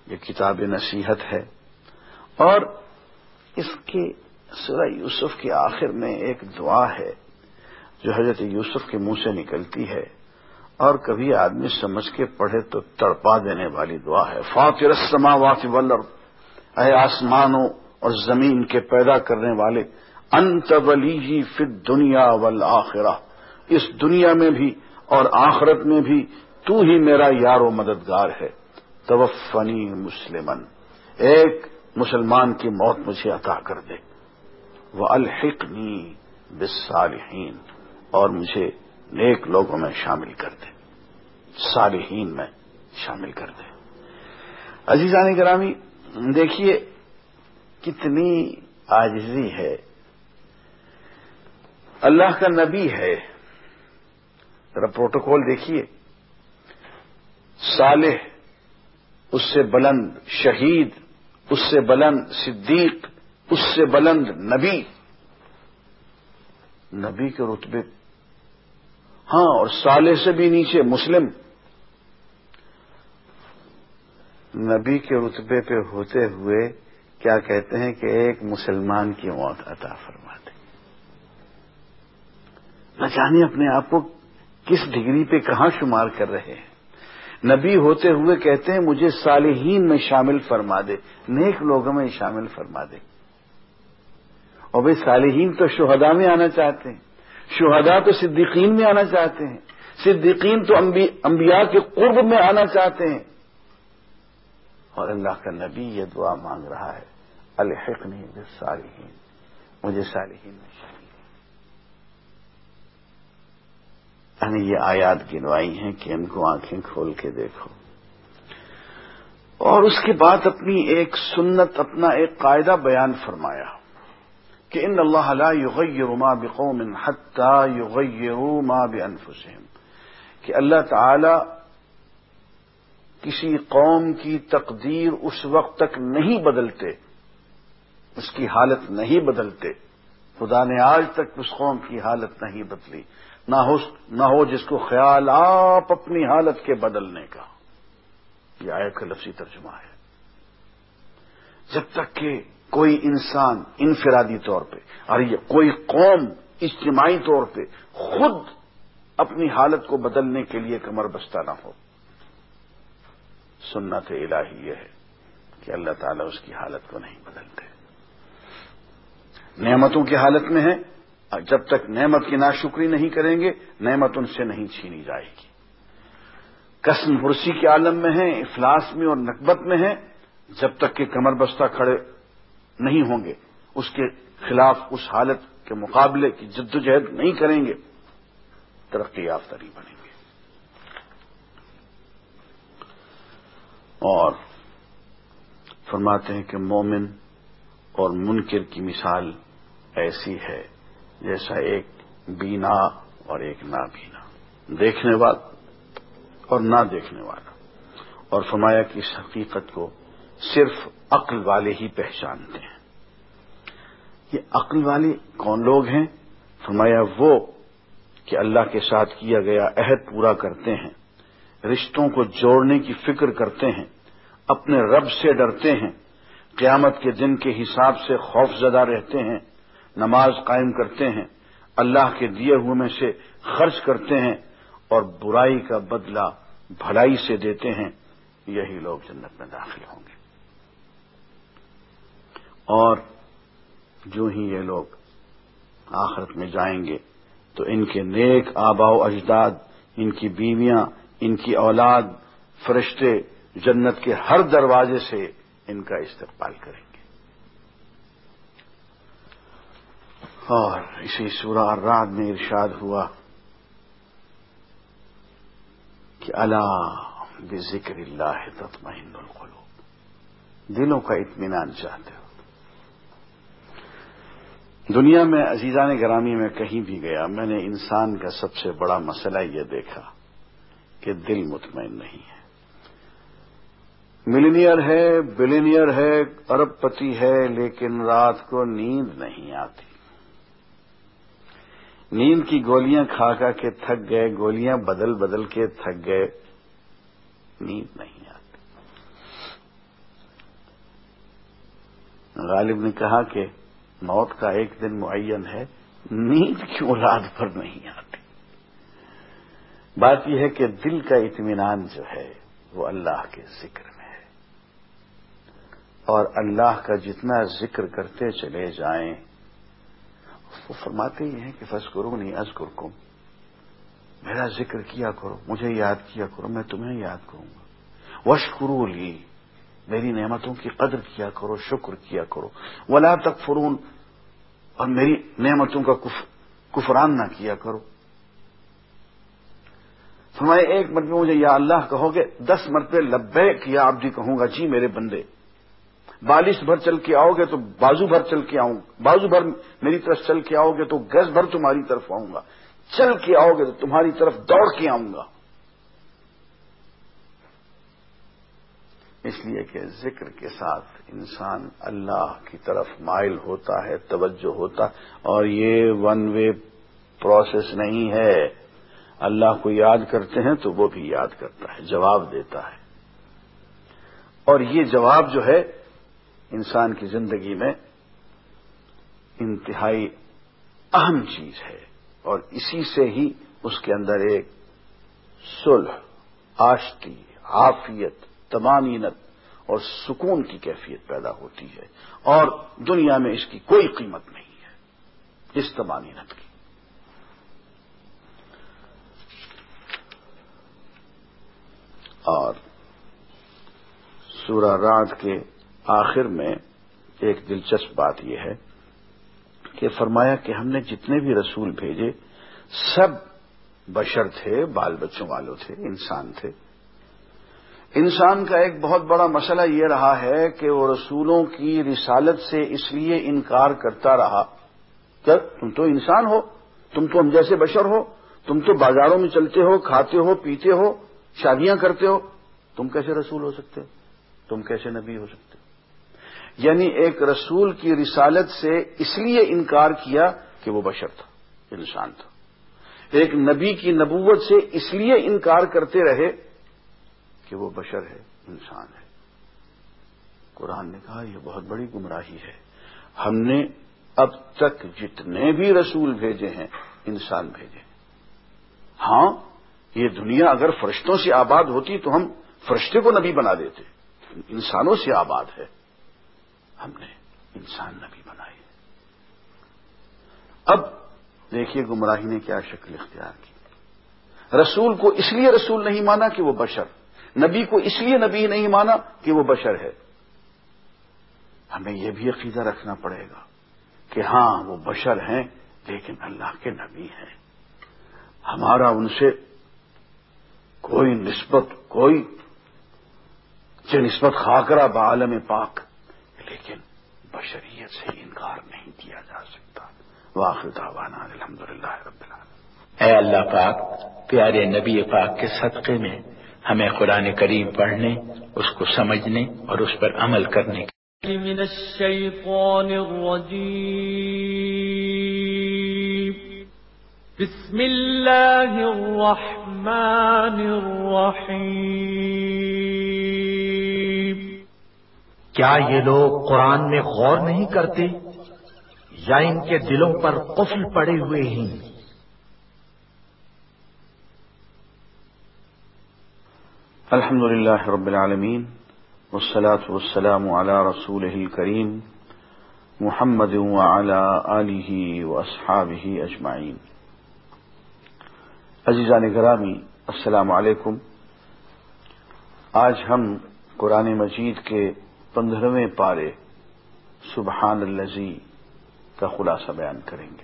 Speaker 4: یہ کتاب نصیحت ہے۔ اور اس کے سورہ یوسف کے آخر میں ایک دعا ہے جو حضرت یوسف کے منہ سے نکلتی ہے۔ اور کبھی آدمی سمجھ کے پڑھے تو تڑپا دینے والی دعا ہے۔ فاطر السماوات والارض، اے آسمانوں اور زمین کے پیدا کرنے والے، انت ولی فی دنیا والآخرہ۔ اس دنیا میں بھی اور آخرت میں بھی تو ہی میرا یار و مددگار ہے۔ توفنی مسلمن ایک مسلمان کی موت مجھے عطا کر دے۔ وہ الحقنی بالصالحین اور مجھے نیک لوگوں میں شامل کر دے، صالحین میں شامل کر دے۔ عزیزان گرامی، دیکھیے کتنی آجزی ہے۔ اللہ کا نبی ہے۔ ذرا پروٹوکول دیکھیے۔ صالح، اس سے بلند شہید، اس سے بلند صدیق، اس سے بلند نبی۔ نبی کے رتبے ہاں اور سالے سے بھی نیچے مسلم۔ نبی کے رتبے پہ ہوتے ہوئے کیا کہتے ہیں کہ ایک مسلمان کی موت عطا فرماتے۔ نہ جانے اپنے آپ کو کس ڈگری پہ کہاں شمار کر رہے ہیں۔ نبی ہوتے ہوئے کہتے ہیں، مجھے صالحین میں شامل فرما دے، نیک لوگوں میں شامل فرما دے۔ اور بھائی صالحین تو شہداء میں آنا چاہتے ہیں۔ شہداء تو صدیقین میں آنا چاہتے ہیں۔ صدیقین تو انبیاء کے قرب میں آنا چاہتے ہیں۔ اور اللہ کا نبی یہ دعا مانگ رہا ہے، الحقنی بالصالحین۔ مجھے صالحین میں شامل یعنی یہ آیات گنوائی ہیں کہ ان کو آنکھیں کھول کے دیکھو۔ اور اس کے بعد اپنی ایک سنت، اپنا ایک قاعدہ بیان فرمایا۔ کہ ان اللہ لا یغیر ما بقوم حتى یغیروا ما بانفسهم کہ اللہ تعالی کسی قوم کی تقدیر اس وقت تک نہیں بدلتے، اس کی حالت نہیں بدلتے۔ خدا نے آج تک اس قوم کی حالت نہیں بدلی، نہ ہو نہ ہو جس کو خیال آپ اپنی حالت کے بدلنے کا۔ یہ آئے کا لفظی ترجمہ ہے۔ جب تک کہ کوئی انسان انفرادی طور پہ، اور یہ کوئی قوم اجتماعی طور پہ خود اپنی حالت کو بدلنے کے لیے کمر بستہ نہ ہو۔ سنت الہی یہ ہے کہ اللہ تعالیٰ اس کی حالت کو نہیں بدلتے۔ نعمتوں کی حالت میں ہے جب تک نعمت کی ناشکری نہیں کریں گے، نعمت ان سے نہیں چھینی جائے گی۔ قسم پرسی کے عالم میں ہیں افلاس میں اور نقبت میں ہیں جب تک کہ کمر بستہ کھڑے نہیں ہوں گے۔ اس کے خلاف اس حالت کے مقابلے کی جد و جہد نہیں کریں گے۔ ترقی یافتہ نہیں بنیں گے۔ اور فرماتے ہیں کہ مومن اور منکر کی مثال ایسی ہے جیسا ایک بینا اور ایک نابینا۔ دیکھنے والا اور نہ دیکھنے والا۔ اور فرمایا کہ اس حقیقت کو صرف عقل والے ہی پہچانتے ہیں۔ یہ عقل والے کون لوگ ہیں؟ فرمایا وہ کہ اللہ کے ساتھ کیا گیا عہد پورا کرتے ہیں، رشتوں کو جوڑنے کی فکر کرتے ہیں، اپنے رب سے ڈرتے ہیں، قیامت کے دن کے حساب سے خوف زدہ رہتے ہیں، نماز قائم کرتے ہیں، اللہ کے دیے ہوئے میں سے خرچ کرتے ہیں اور برائی کا بدلہ بھلائی سے دیتے ہیں۔ یہی لوگ جنت میں داخل ہوں گے۔ اور جو ہی یہ لوگ آخرت میں جائیں گے، تو ان کے نیک آبا و اجداد، ان کی بیویاں، ان کی اولاد، فرشتے جنت کے ہر دروازے سے ان کا استقبال کریں گے۔ اور اسی سورہ رات میں ارشاد ہوا کہ اللہ بے ذکر اللہ تطمئن القلوب۔ دلوں کا اطمینان چاہتے ہو۔ دنیا میں عزیزان گرامی میں کہیں بھی گیا، میں نے انسان کا سب سے بڑا مسئلہ یہ دیکھا کہ دل مطمئن نہیں ہے۔ ملینئر ہے، بلینئر ہے، ارب پتی ہے، لیکن رات کو نیند نہیں آتی۔ نیند کی گولیاں کھا کھا کے تھک گئے، گولیاں بدل بدل کے تھک گئے، نیند نہیں آتی۔ غالب نے کہا کہ موت کا ایک دن معین ہے، نیند کی اولاد پر نہیں آتی۔ بات یہ ہے کہ دل کا اطمینان جو ہے، وہ اللہ کے ذکر میں ہے۔ اور اللہ کا جتنا ذکر کرتے چلے جائیں وہ فرماتے ہی ہیں کہ فس کرو نہیں از کرکم میرا ذکر کیا کرو، مجھے یاد کیا کرو، میں تمہیں یاد کروں گا۔ وش کرو لی میری نعمتوں کی قدر کیا کرو، شکر کیا کرو۔ ولا تک فرون اور میری نعمتوں کا کفران نہ کیا کرو۔ فرمائے ایک مرتبہ مجھے یا اللہ کہو گے، دس مرتبہ لبے کیا آپ جی کہوں گا جی میرے بندے، بالش بھر چل کے آؤ گے تو بازو بھر چل کے آؤں، بازو بھر میری طرف چل کے آؤ گے تو گز بھر تمہاری طرف آؤں گا، چل کے آؤ گے تو تمہاری طرف دوڑ کے آؤں گا۔ اس لیے کہ ذکر کے ساتھ انسان اللہ کی طرف مائل ہوتا ہے، توجہ ہوتا، اور یہ ون وے پروسیس نہیں ہے۔ اللہ کو یاد کرتے ہیں تو وہ بھی یاد کرتا ہے، جواب دیتا ہے۔ اور یہ جواب جو ہے، انسان کی زندگی میں انتہائی اہم چیز ہے۔ اور اسی سے ہی اس کے اندر ایک صلح، آشتی، عافیت تمانینت اور سکون کی کیفیت پیدا ہوتی ہے اور دنیا میں اس کی کوئی قیمت نہیں ہے اس تمانینت کی۔ اور سورہ رات کے آخر میں ایک دلچسپ بات یہ ہے کہ فرمایا کہ ہم نے جتنے بھی رسول بھیجے، سب بشر تھے، بال بچوں والوں تھے، انسان تھے۔ انسان کا ایک بہت بڑا مسئلہ یہ رہا ہے کہ وہ رسولوں کی رسالت سے اس لیے انکار کرتا رہا۔ کہ تم تو انسان ہو؟ تم تو ہم جیسے بشر ہو؟ تم تو بازاروں میں چلتے ہو، کھاتے ہو، پیتے ہو، شادیاں کرتے ہو۔ تم کیسے رسول ہو سکتے؟ ہو تم کیسے نبی ہو سکتے؟ ہو یعنی ایک رسول کی رسالت سے اس لیے انکار کیا کہ وہ بشر تھا، انسان تھا۔ ایک نبی کی نبوت سے اس لیے انکار کرتے رہے کہ وہ بشر ہے، انسان ہے۔ قرآن نے کہا، یہ بہت بڑی گمراہی ہے۔ ہم نے اب تک جتنے بھی رسول بھیجے ہیں، انسان بھیجے ہاں یہ دنیا اگر فرشتوں سے آباد ہوتی تو ہم فرشتے کو نبی بنا دیتے۔ انسانوں سے آباد ہے۔ ہم نے انسان نبی بنائے اب دیکھیے گمراہی نے کیا شکل اختیار کی۔ رسول کو اس لیے رسول نہیں مانا کہ وہ بشر نبی کو اس لیے نبی نہیں مانا کہ وہ بشر ہے۔ ہمیں یہ بھی عقیدہ رکھنا پڑے گا کہ ہاں وہ بشر ہیں، لیکن اللہ کے نبی ہیں۔ ہمارا ان سے کوئی نسبت کوئی نسبت خاکرہ بعالم پاک، لیکن بشریت سے انکار نہیں کیا جا سکتا۔ واخر دعوانا الحمد للہ رب العالمین۔
Speaker 5: اے اللہ پاک، پیارے نبی پاک کے صدقے میں ہمیں قرآن کریم پڑھنے اس کو سمجھنے اور اس پر عمل کرنے
Speaker 2: من الشیطان الرجیم۔ بسم اللہ الرحمن الرحیم۔
Speaker 3: کیا یہ لوگ قرآن میں غور نہیں کرتے؟ یا ان کے دلوں پر قفل پڑے ہوئے ہیں؟
Speaker 4: الحمد للہ رب العالمین والصلاة والسلام على رسوله الكريم محمد وعلى آله وأصحابه أجمعين. عزیزان گرامی، السلام علیکم. آج ہم قرآن مجید کے پندرہویں پارے سبحان الزی کا خلاصہ بیان کریں گے۔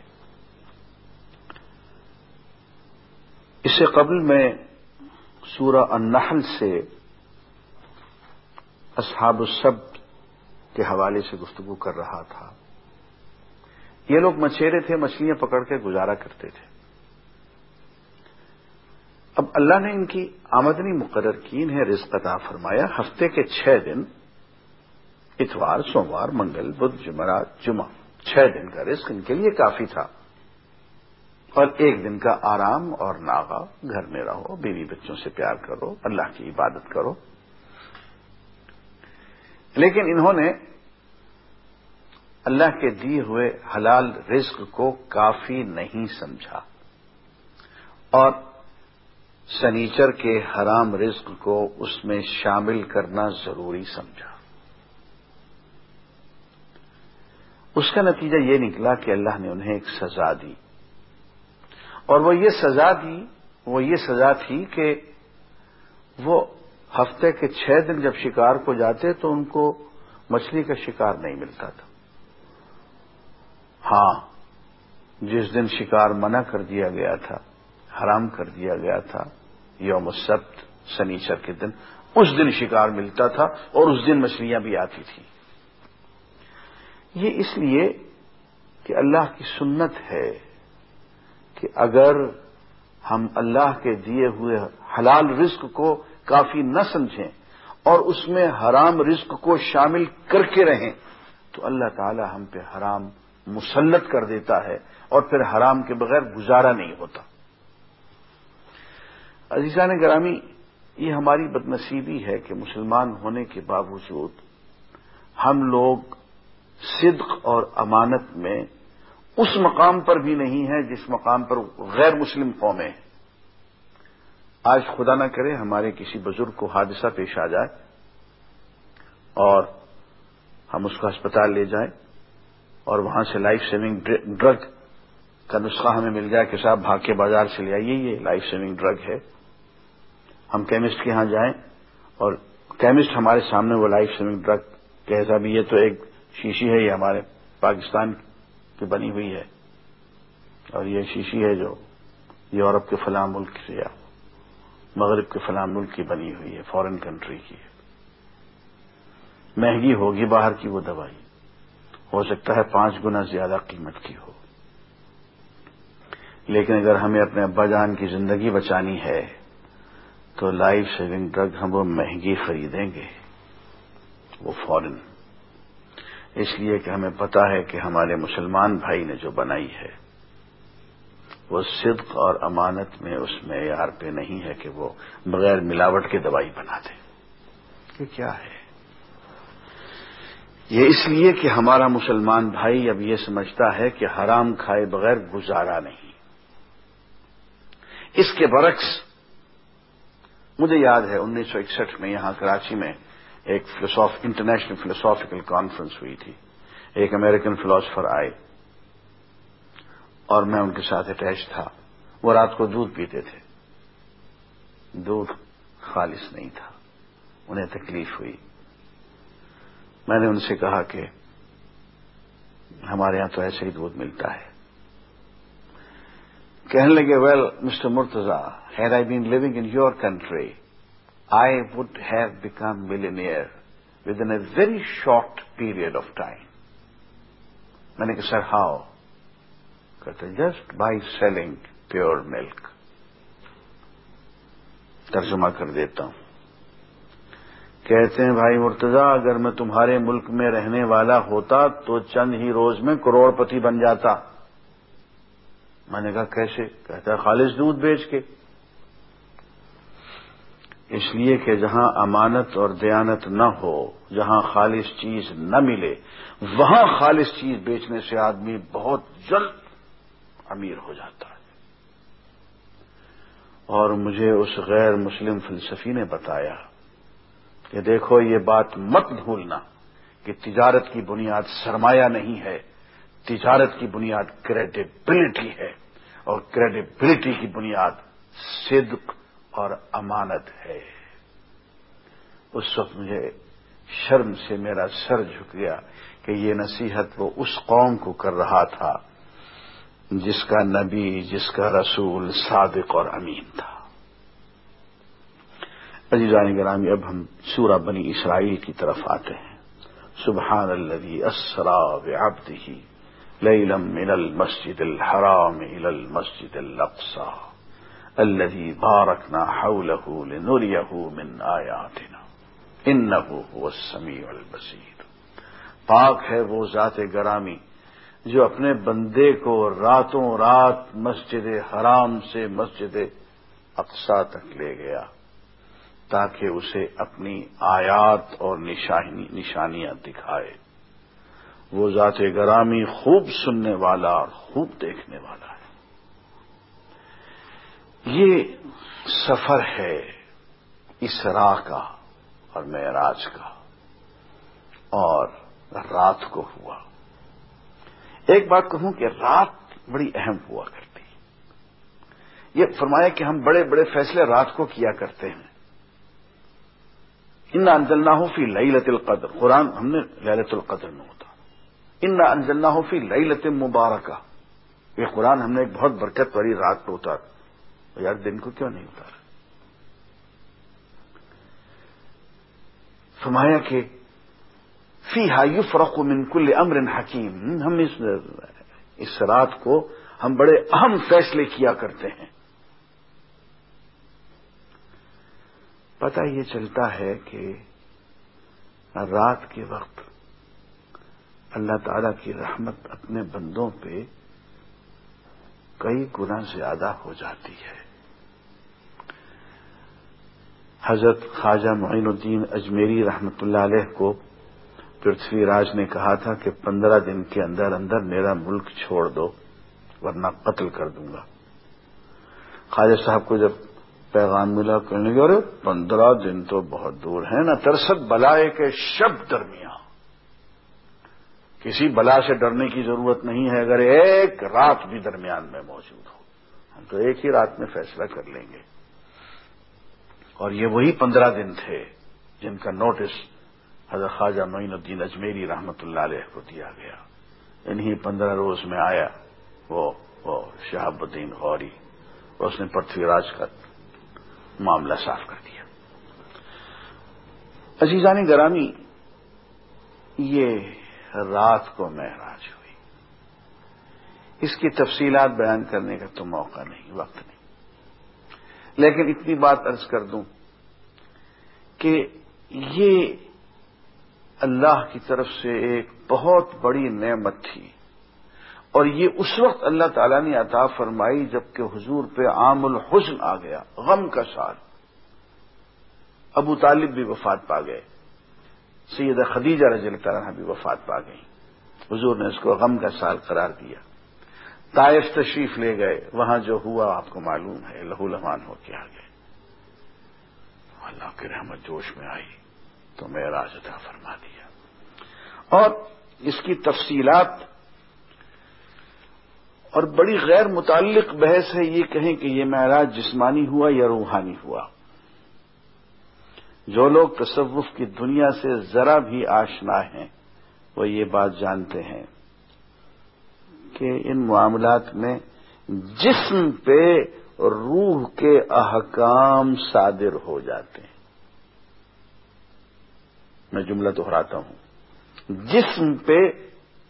Speaker 4: اس سے قبل میں سورہ النحل سے اصحاب السبت کے حوالے سے گفتگو کر رہا تھا۔ یہ لوگ مچھیرے تھے، مچھلیاں پکڑ کے گزارا کرتے تھے۔ اب اللہ نے ان کی آمدنی مقرر کی، انہیں رزق عطا فرمایا۔ ہفتے کے چھ دن، اتوار، سوموار، منگل، بدھ، جمعرات، جمعہ، چھ دن کا رزق ان کے لیے کافی تھا۔ اور ایک دن کا آرام اور ناغا، گھر میں رہو، بیوی بچوں سے پیار کرو، اللہ کی عبادت کرو۔ لیکن انہوں نے اللہ کے دیے ہوئے حلال رزق کو کافی نہیں سمجھا۔ اور سنیچر کے حرام رزق کو اس میں شامل کرنا ضروری سمجھا۔ اس کا نتیجہ یہ نکلا کہ اللہ نے انہیں ایک سزا دی۔ اور وہ یہ سزا دی، وہ یہ سزا تھی کہ وہ ہفتے کے چھ دن جب شکار کو جاتے تو ان کو مچھلی کا شکار نہیں ملتا تھا۔ ہاں جس دن شکار منع کر دیا گیا تھا، حرام کر دیا گیا تھا، یوم السبت سنیچر کے دن، اس دن شکار ملتا تھا اور اس دن مچھلیاں بھی آتی تھیں۔ یہ اس لیے کہ اللہ کی سنت ہے۔ کہ اگر ہم اللہ کے دیے ہوئے حلال رزق کو کافی نہ سمجھیں اور اس میں حرام رزق کو شامل کر کے رہیں، تو اللہ تعالی ہم پہ حرام مسلط کر دیتا ہے اور پھر حرام کے بغیر گزارا نہیں ہوتا۔ عزیزان گرامی، یہ ہماری بدنصیبی ہے کہ مسلمان ہونے کے باوجود ہم لوگ صدق اور امانت میں اس مقام پر بھی نہیں ہے جس مقام پر غیر مسلم قومیں ہیں۔ آج خدا نہ کرے ہمارے کسی بزرگ کو حادثہ پیش آ جائے اور ہم اس کو ہسپتال لے جائیں اور وہاں سے لائف سیونگ ڈرگ کا نسخہ ہمیں مل جائے کہ صاحب بھاگ کے بازار سے لے آئیے، یہ لائف سیونگ ڈرگ ہے۔ ہم کیمسٹ کے یہاں جائیں اور کیمسٹ ہمارے سامنے وہ لائف سیونگ ڈرگ کہتا بھی یہ تو ایک شیشی ہے، یہ ہمارے پاکستان کی بنی ہوئی ہے اور یہ شیشی ہے جو یورپ کے فلاں ملک سے یا مغرب کے فلاں ملک کی بنی ہوئی ہے فورن کنٹری کی ہے۔ مہنگی ہوگی باہر کی وہ دوائی۔ ہو سکتا ہے پانچ گنا زیادہ قیمت کی ہو۔ لیکن اگر ہمیں اپنے ابا جان کی زندگی بچانی ہے، تو لائف سیونگ ڈرگ ہم وہ مہنگی خریدیں گے۔ وہ فورن اس لیے کہ ہمیں پتا ہے کہ ہمارے مسلمان بھائی نے جو بنائی ہے، وہ صدق اور امانت میں اس معیار پہ نہیں ہے کہ وہ بغیر ملاوٹ کے دوائی بنا دے۔ یہ کیا ہے؟ یہ اس لیے کہ ہمارا مسلمان بھائی اب یہ سمجھتا ہے کہ حرام کھائے بغیر گزارا نہیں۔ اس کے برعکس، مجھے یاد ہے انیس سو اکسٹھ میں یہاں کراچی میں ایک انٹرنیشنل فلوسافیکل کانفرنس ہوئی تھی۔ ایک امریکن فلاسفر آئے اور میں ان کے ساتھ اٹیچ تھا۔ وہ رات کو دودھ پیتے تھے۔ دودھ خالص نہیں تھا۔ انہیں تکلیف ہوئی۔ میں نے ان سے کہا کہ ہمارے یہاں تو ایسے ہی دودھ ملتا ہے۔ کہنے لگے well mister Murtaza had I been living in your country I would have become millionaire within a very short period of time میں نے کہا سر ہاؤ کہتے just by selling pure milk ترجمہ کر دیتا ہوں کہتے ہیں بھائی مرتضی اگر میں تمہارے ملک میں رہنے والا ہوتا تو چند ہی روز میں کروڑ پتی بن جاتا میں نے کہا کیسے کہتا ہے خالص دودھ بیچ کے اس لیے کہ جہاں امانت اور دیانت نہ ہو، جہاں خالص چیز نہ ملے، وہاں خالص چیز بیچنے سے آدمی بہت جلد امیر ہو جاتا ہے۔ اور مجھے اس غیر مسلم فلسفی نے بتایا کہ دیکھو، یہ بات مت بھولنا کہ تجارت کی بنیاد سرمایہ نہیں ہے، تجارت کی بنیاد کریڈیبلٹی ہے، اور کریڈیبلٹی کی بنیاد صدق اور امانت ہے۔ اس وقت مجھے شرم سے میرا سر جھک گیا کہ یہ نصیحت وہ اس قوم کو کر رہا تھا جس کا نبی، جس کا رسول صادق اور امین تھا۔ عزیزان گرامی، اب ہم سورہ بنی اسرائیل کی طرف آتے ہیں۔ سبحان الذي اسرا بعبده ليلا من المسجد الحرام الى المسجد الاقصى الذي باركنا حوله لنريه من آياتنا. انه هو السميع البصير. پاک ہے وہ ذات گرامی جو اپنے بندے کو راتوں رات مسجد حرام سے مسجد اقسا تک لے گیا تاکہ اسے اپنی آیات اور نشانیاں دکھائے۔ وہ ذات گرامی خوب سننے والا اور خوب دیکھنے والا ہے۔ یہ سفر ہے اسرا کا اور معراج کا اور رات کو ہوا۔ ایک بات کہوں کہ رات بڑی اہم ہوا کرتی۔ یہ فرمایا کہ ہم بڑے بڑے فیصلے رات کو کیا کرتے ہیں۔ ان انجلنا ہو فی لئی لت القدر۔ قرآن ہم نے للت القدر میں ہوتا۔ ان انجلنا ہو فی لئی لت مبارکہ یہ قرآن ہم نے ایک بہت برکت والی رات پہ اتار یار دن کو کیوں نہیں اتارا؟ فرمایا کہ فی ہائی فرق من کل امر حکیم، ہم اس اس رات کو ہم بڑے اہم فیصلے کیا کرتے ہیں۔ پتہ یہ چلتا ہے کہ رات کے وقت اللہ تعالی کی رحمت اپنے بندوں پہ کئی گنا زیادہ ہو جاتی ہے۔ حضرت خواجہ معین الدین اجمیری رحمت اللہ علیہ کو پرتھوی راج نے کہا تھا کہ پندرہ دن کے اندر اندر میرا ملک چھوڑ دو، ورنہ قتل کر دوں گا۔ خواجہ صاحب کو جب پیغام ملا کہنے لگے ارے پندرہ دن تو بہت دور ہیں نہ ترسد بلائے کے شب درمیان کسی بلا سے ڈرنے کی ضرورت نہیں ہے، اگر ایک رات بھی درمیان میں موجود ہو۔ ہم تو ایک ہی رات میں فیصلہ کر لیں گے۔ اور یہ وہی پندرہ دن تھے جن کا نوٹس حضرت خواجہ معین الدین اجمیری رحمت اللہ علیہ کو دیا گیا۔ انہی پندرہ روز میں آیا وہ وہ شہاب الدین غوری اس نے پرتھوی راج کا معاملہ صاف کر دیا۔ عزیزانی گرامی، یہ رات کو معراج ہوئی۔ اس کی تفصیلات بیان کرنے کا تو موقع نہیں، وقت نہیں۔ لیکن اتنی بات ارض کر دوں کہ یہ اللہ کی طرف سے ایک بہت بڑی نعمت تھی اور یہ اس وقت اللہ تعالیٰ نے عطا فرمائی جبکہ حضور پہ عام الحسن آ گیا، غم کا سال۔ ابو طالب بھی وفات پا گئے سید خدیجہ رضی اللہ تعالیٰ بھی وفات پا گئی حضور نے اس کو غم کا سال قرار دیا۔ طائف تشریف لے گئے، وہاں جو ہوا آپ کو معلوم ہے، لہو لہان ہو کے آ گئے اللہ کی رحمت جوش میں آئی، تو میرا عطا فرما دیا۔ اور اس کی تفصیلات، اور بڑی غیر متعلق بحث ہے یہ کہیں کہ یہ معراج جسمانی ہوا یا روحانی ہوا۔ جو لوگ تصوف کی دنیا سے ذرا بھی آشنا ہیں، وہ یہ بات جانتے ہیں۔ کہ ان معاملات میں جسم پہ روح کے احکام صادر ہو جاتے ہیں۔ میں جملہ دہراتا ہوں۔ جسم پہ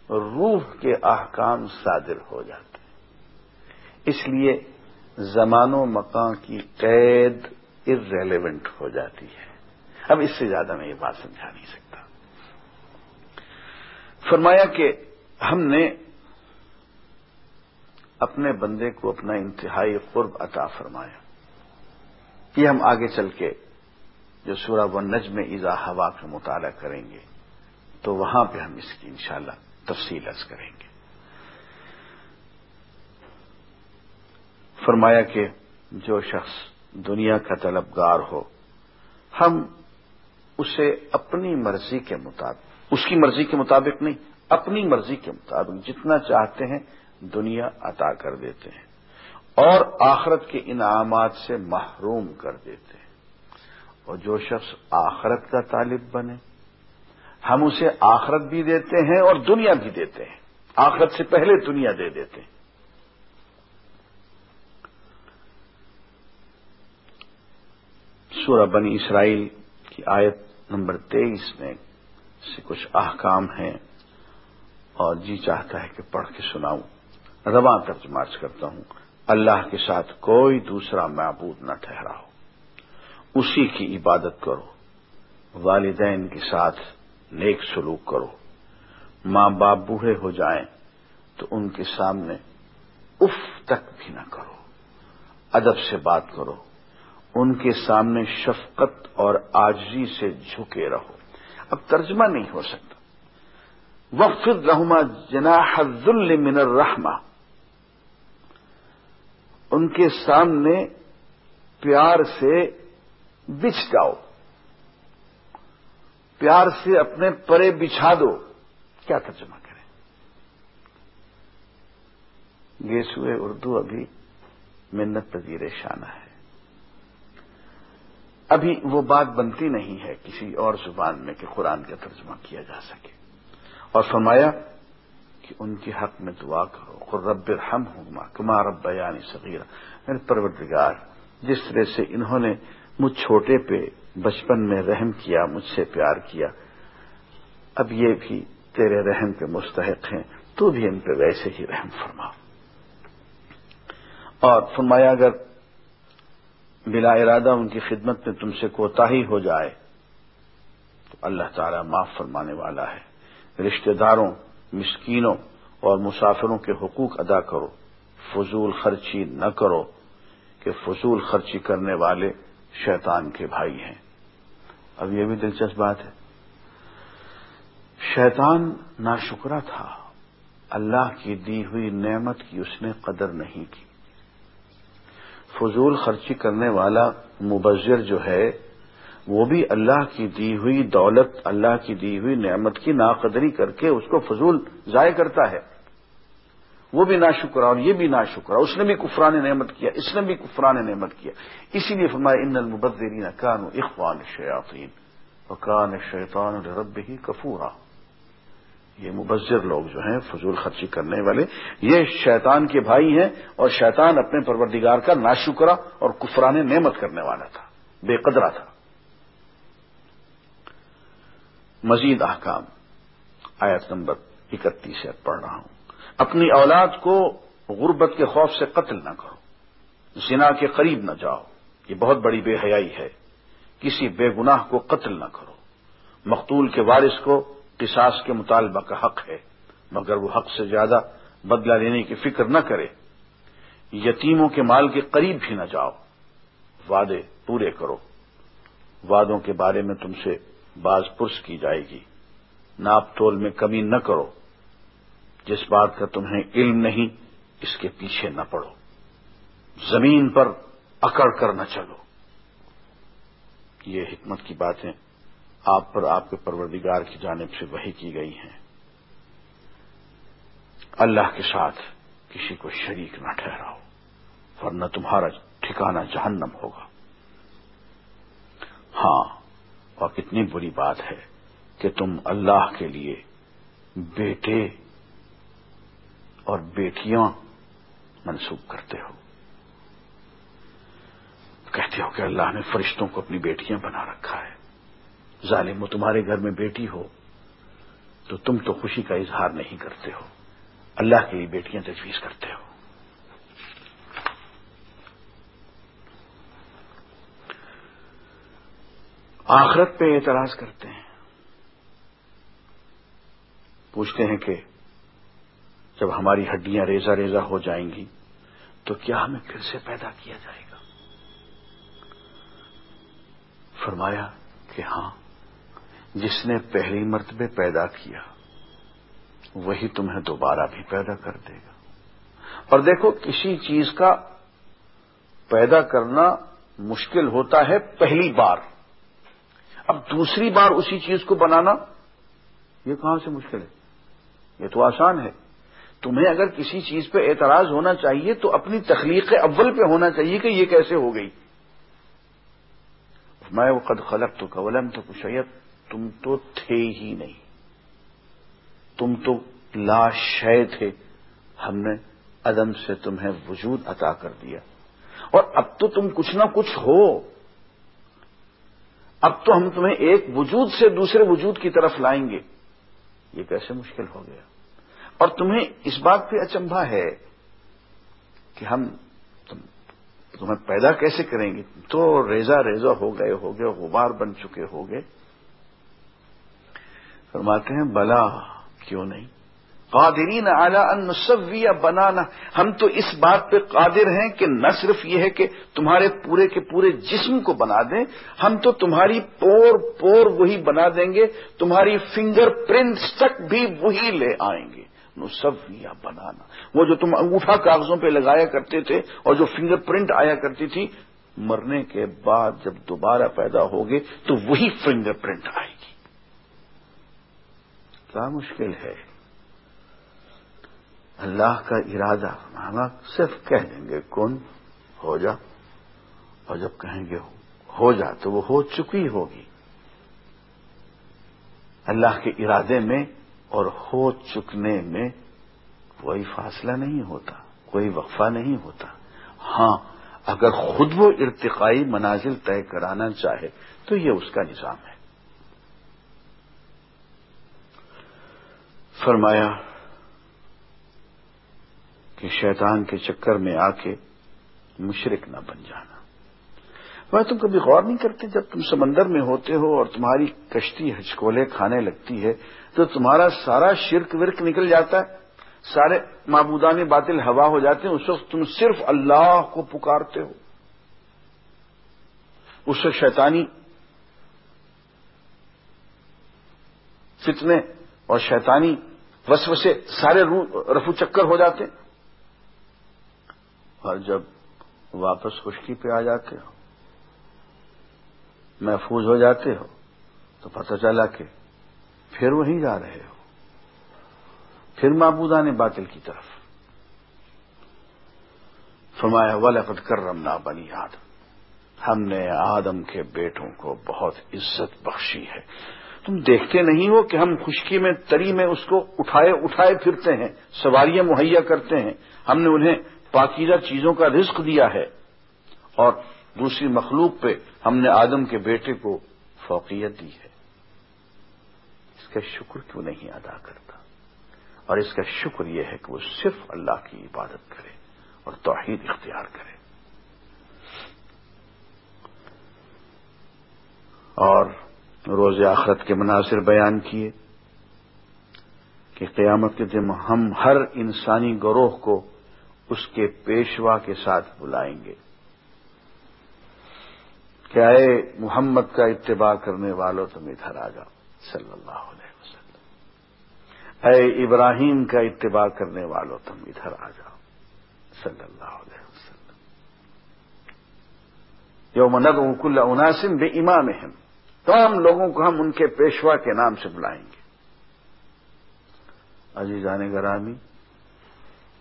Speaker 4: روح کے احکام صادر ہو جاتے اس لیے زمان و مکان کی قید ارریلیونٹ ہو جاتی ہے۔ اب اس سے زیادہ میں یہ بات سمجھا نہیں سکتا۔ فرمایا کہ ہم نے اپنے بندے کو اپنا انتہائی قرب عطا فرمایا۔ یہ ہم آگے چل کے جو سورہ و نج میں ایزا ہوا کا مطالعہ کریں گے، تو وہاں پہ ہم اس کی انشاءاللہ تفصیل عرض کریں گے۔ فرمایا کہ جو شخص دنیا کا طلبگار ہو، ہم اسے اپنی مرضی کے مطابق، اس کی مرضی کے مطابق نہیں، اپنی مرضی کے مطابق جتنا چاہتے ہیں دنیا عطا کر دیتے ہیں اور آخرت کے انعامات سے محروم کر دیتے ہیں۔ اور جو شخص آخرت کا طالب بنے، ہم اسے آخرت بھی دیتے ہیں اور دنیا بھی دیتے ہیں۔ آخرت سے پہلے دنیا دے دیتے ہیں۔ سورہ بنی اسرائیل کی آیت نمبر تیئیس میں سے کچھ احکام ہیں اور جی چاہتا ہے کہ پڑھ کے سناؤں۔ رواں ترجمارچ کرتا ہوں۔ اللہ کے ساتھ کوئی دوسرا معبود نہ ٹھہراؤ۔ اسی کی عبادت کرو۔ والدین کے ساتھ نیک سلوک کرو۔ ماں باپ بوڑھے ہو جائیں تو ان کے سامنے اف تک بھی نہ کرو۔ ادب سے بات کرو۔ ان کے سامنے شفقت اور آجری سے جھکے رہو۔ اب ترجمہ نہیں ہو سکتا۔ وقف رحما جناح ذل من الرحمہ ان کے سامنے پیار سے بچھ جاؤ۔ پیار سے اپنے پرے بچھا دو۔ کیا ترجمہ کریں؟ گیسوئے اردو ابھی منت پذیر شانہ ہے۔ ابھی وہ بات بنتی نہیں ہے کسی اور زبان میں کہ قرآن کا ترجمہ کیا جا سکے۔ اور فرمایا کہ ان کے حق میں دعا کرو۔ خود رب ہم ہوں کما رب یعنی صغیرہ میرے پروردگار، جس طرح سے انہوں نے مجھ چھوٹے پہ بچپن میں رحم کیا، مجھ سے پیار کیا، اب یہ بھی تیرے رحم کے مستحق ہیں، تو بھی ان پہ ویسے ہی رحم فرما۔ اور فرمایا، اگر بلا ارادہ ان کی خدمت میں تم سے کوتا ہی ہو جائے، تو اللہ تعالی معاف فرمانے والا ہے۔ رشتہ داروں مسکینوں اور مسافروں کے حقوق ادا کرو۔ فضول خرچی نہ کرو کہ فضول خرچی کرنے والے شیطان کے بھائی ہیں۔ اب یہ بھی دلچسپ بات ہے۔ شیطان نا تھا۔ اللہ کی دی ہوئی نعمت کی اس نے قدر نہیں کی۔ فضول خرچی کرنے والا مبذر جو ہے وہ بھی اللہ کی دی ہوئی دولت، اللہ کی دی ہوئی نعمت کی ناقدری کر کے اس کو فضول ضائع کرتا ہے۔ وہ بھی ناشکرا اور یہ بھی ناشکرا اس نے بھی کفران نعمت کیا، اس نے بھی کفران نعمت کیا۔ اسی لیے فرمایا، ان المبدرین کان اخوان شیاطین وکان شیطان رب ہی کفورا۔ یہ مبذر لوگ جو ہیں، فضول خرچی کرنے والے، یہ شیطان کے بھائی ہیں اور شیطان اپنے پروردگار کا ناشکرا اور کفران نعمت کرنے والا تھا، بے قدرا تھا۔ مزید احکام۔ آیت نمبر اکتیس سے پڑھ رہا ہوں۔ اپنی اولاد کو غربت کے خوف سے قتل نہ کرو۔ زنا کے قریب نہ جاؤ۔ یہ بہت بڑی بے حیائی ہے۔ کسی بے گناہ کو قتل نہ کرو۔ مقتول کے وارث کو قصاص کے مطالبہ کا حق ہے، مگر وہ حق سے زیادہ بدلہ لینے کی فکر نہ کرے۔ یتیموں کے مال کے قریب بھی نہ جاؤ۔ وعدے پورے کرو۔ وعدوں کے بارے میں تم سے باز پرس کی جائے گی۔ ناپ تول میں کمی نہ کرو۔ جس بات کا تمہیں علم نہیں، اس کے پیچھے نہ پڑو۔ زمین پر اکڑ کر نہ چلو۔ یہ حکمت کی باتیں آپ پر آپ کے پروردگار کی جانب سے وہی کی گئی ہیں۔ اللہ کے ساتھ کسی کو شریک نہ ٹھہراؤ، ورنہ تمہارا ٹھکانہ جہنم ہوگا۔ ہاں اور کتنی بری بات ہے کہ تم اللہ کے لیے بیٹے اور بیٹیاں منسوخ کرتے ہو۔ کہتے ہو کہ اللہ نے فرشتوں کو اپنی بیٹیاں بنا رکھا ہے۔ ظالم تمہارے گھر میں بیٹی ہو، تو تم تو خوشی کا اظہار نہیں کرتے ہو۔ اللہ کے لیے بیٹیاں تجویز کرتے ہو۔ آخرت پہ اعتراض کرتے ہیں۔ پوچھتے ہیں کہ جب ہماری ہڈیاں ریزہ ریزہ ہو جائیں گی تو کیا ہمیں پھر سے پیدا کیا جائے گا؟ فرمایا کہ ہاں جس نے پہلی مرتبہ پیدا کیا، وہی تمہیں دوبارہ بھی پیدا کر دے گا۔ اور دیکھو، کسی چیز کا پیدا کرنا مشکل ہوتا ہے پہلی بار۔ اب دوسری بار اسی چیز کو بنانا، یہ کہاں سے مشکل ہے؟ یہ تو آسان ہے۔ تمہیں اگر کسی چیز پہ اعتراض ہونا چاہیے تو اپنی تخلیق اول پہ ہونا چاہیے کہ یہ کیسے ہو گئی۔ میں وہ قد خلق تو قولم تو کشیت تم تو تھے ہی نہیں۔ تم تو لا شے تھے۔ ہم نے عدم سے تمہیں وجود عطا کر دیا۔ اور اب تو تم کچھ نہ کچھ ہو۔ اب تو ہم تمہیں ایک وجود سے دوسرے وجود کی طرف لائیں گے۔ یہ کیسے مشکل ہو گیا؟ اور تمہیں اس بات پہ اچمبا ہے کہ ہم تمہیں پیدا کیسے کریں گے؟ تو ریزا ریزا ہو گئے ہو گئے، غبار بن چکے ہو گئے۔ فرماتے ہیں، بلا، کیوں نہیں؟ قادرین اعلی ان نصویہ بنانا۔ ہم تو اس بات پہ قادر ہیں کہ نہ صرف یہ ہے کہ تمہارے پورے کے پورے جسم کو بنا دیں، ہم تو تمہاری پور پور وہی بنا دیں گے، تمہاری فنگر پرنٹس تک بھی وہی لے آئیں گے۔ نصویہ بنانا۔ وہ جو تم انگوٹھا کاغذوں پہ لگایا کرتے تھے اور جو فنگر پرنٹ آیا کرتی تھی، مرنے کے بعد جب دوبارہ پیدا ہوگے تو وہی فنگر پرنٹ آئے گی۔ کیا مشکل ہے؟ اللہ کا ارادہ ہم صرف کہہ دیں گے، کون؟ ہو جا۔ اور جب کہیں گے ہو جا تو وہ ہو چکی ہوگی۔ اللہ کے ارادے میں اور ہو چکنے میں کوئی فاصلہ نہیں ہوتا، کوئی وقفہ نہیں ہوتا۔ ہاں اگر خود وہ ارتقائی منازل طے کرانا چاہے تو یہ اس کا نظام ہے۔ فرمایا کہ شیطان کے چکر میں آ کے مشرق نہ بن جانا۔ وہ تم کبھی غور نہیں کرتے جب تم سمندر میں ہوتے ہو اور تمہاری کشتی ہچکولے کھانے لگتی ہے تو تمہارا سارا شرک ورک نکل جاتا ہے۔ سارے معبودان باطل ہوا ہو جاتے ہیں، اس وقت تم صرف اللہ کو پکارتے ہو۔ اس سے شیطانی فتنے اور شیطانی وسوسے سے سارے رفو چکر ہو جاتے ہیں۔ اور جب واپس خشکی پہ آ جاتے ہو، محفوظ ہو جاتے ہو، تو پتہ چلا کہ پھر وہیں جا رہے ہو۔ پھر معبودان نے باطل کی طرف۔ فرمایا، ولقد کرمنا بنی آدم۔ ہم نے آدم کے بیٹوں کو بہت عزت بخشی ہے۔ تم دیکھتے نہیں ہو کہ ہم خشکی میں تری میں اس کو اٹھائے اٹھائے پھرتے ہیں، سواریاں مہیا کرتے ہیں۔ ہم نے انہیں پاکیزہ چیزوں کا رزق دیا ہے اور دوسری مخلوق پہ ہم نے آدم کے بیٹے کو فوقیت دی ہے۔ اس کا شکر کیوں نہیں ادا کرتا؟ اور اس کا شکر یہ ہے کہ وہ صرف اللہ کی عبادت کرے اور توحید اختیار کرے۔ اور روز آخرت کے مناظر بیان کیے کہ قیامت کے دن ہم ہر انسانی گروہ کو اس کے پیشوا کے ساتھ بلائیں گے۔ کہ اے محمد کا اتباع کرنے والوں تم ادھر آ جاؤ۔ صلی اللہ علیہ وسلم۔ اے ابراہیم کا اتباع کرنے والوں تم ادھر آ جاؤ۔ صلی اللہ علیہ وسلم۔ یوم ندعو کل اناسم بے امام تمام لوگوں کو ہم ان کے پیشوا کے نام سے بلائیں گے۔ عزیزان گرامی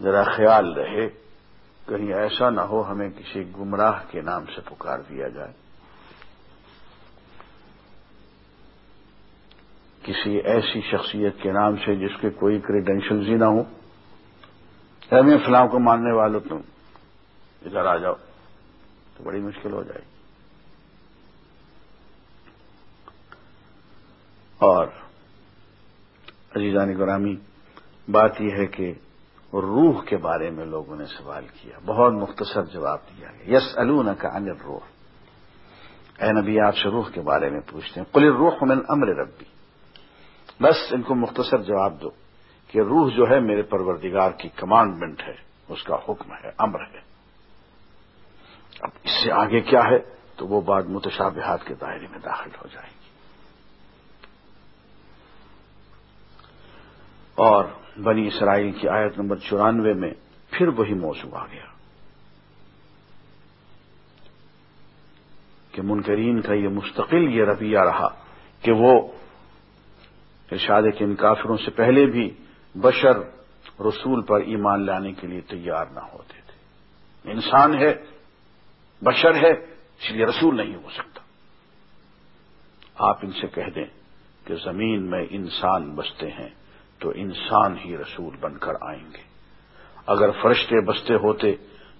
Speaker 4: ذرا خیال رہے، کہیں ایسا نہ ہو ہمیں کسی گمراہ کے نام سے پکار دیا جائے۔ کسی ایسی شخصیت کے نام سے جس کے کوئی کریڈینشلز ہی نہ ہو ہمیں فلاں کو ماننے والوں تم، ادھر آ جاؤ، تو بڑی مشکل ہو جائے۔ گی اور عزیزان گرامی، بات یہ ہے کہ روح کے بارے میں لوگوں نے سوال کیا، بہت مختصر جواب دیا گیا۔ یس الون کا انل روح اے نبی، آپ سے روح کے بارے میں پوچھتے ہیں۔ کل روح من امر ربی۔ بس ان کو مختصر جواب دو کہ روح جو ہے میرے پروردگار کی کمانڈمنٹ ہے، اس کا حکم ہے، امر ہے۔ اب اس سے آگے کیا ہے؟ تو وہ بات متشابہات کے دائرے میں داخل ہو جائے گی۔ اور بنی اسرائیل کی آیت نمبر چورانوے میں پھر وہی موضوع آ گیا کہ منکرین کا یہ مستقل یہ رویہ رہا کہ وہ ارشاد کے ان کافروں سے پہلے بھی بشر رسول پر ایمان لانے کے لیے تیار نہ ہوتے تھے۔ انسان ہے، بشر ہے، اس لیے رسول نہیں ہو سکتا۔ آپ ان سے کہہ دیں کہ زمین میں انسان بستے ہیں۔ تو انسان ہی رسول بن کر آئیں گے۔ اگر فرشتے بستے ہوتے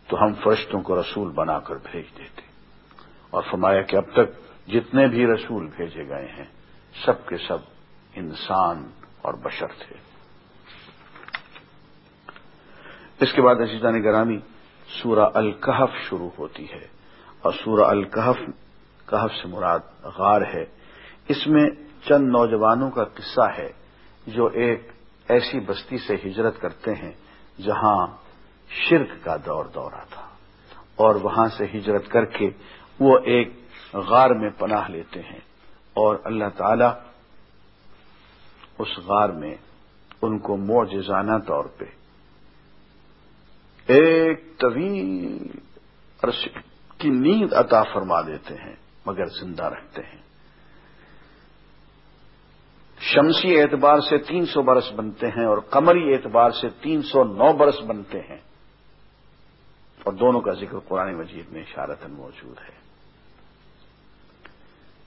Speaker 4: تو ہم فرشتوں کو رسول بنا کر بھیج دیتے۔ اور فرمایا کہ اب تک جتنے بھی رسول بھیجے گئے ہیں، سب کے سب انسان اور بشر تھے۔ اس کے بعد عزیزہ گرامی سورہ الکحف شروع ہوتی ہے۔ اور سورہ الکحف کہف سے مراد غار ہے۔ اس میں چند نوجوانوں کا قصہ ہے۔ جو ایک ایسی بستی سے ہجرت کرتے ہیں جہاں شرک کا دور دورہ تھا اور وہاں سے ہجرت کر کے وہ ایک غار میں پناہ لیتے ہیں اور اللہ تعالی اس غار میں ان کو معجزانہ طور پہ ایک طویل عرص کی نیند عطا فرما دیتے ہیں مگر زندہ رکھتے ہیں۔ شمسی اعتبار سے تین سو برس بنتے ہیں اور قمری اعتبار سے تین سو نو برس بنتے ہیں۔ اور دونوں کا ذکر قرآن مجید میں اشارتن موجود ہے۔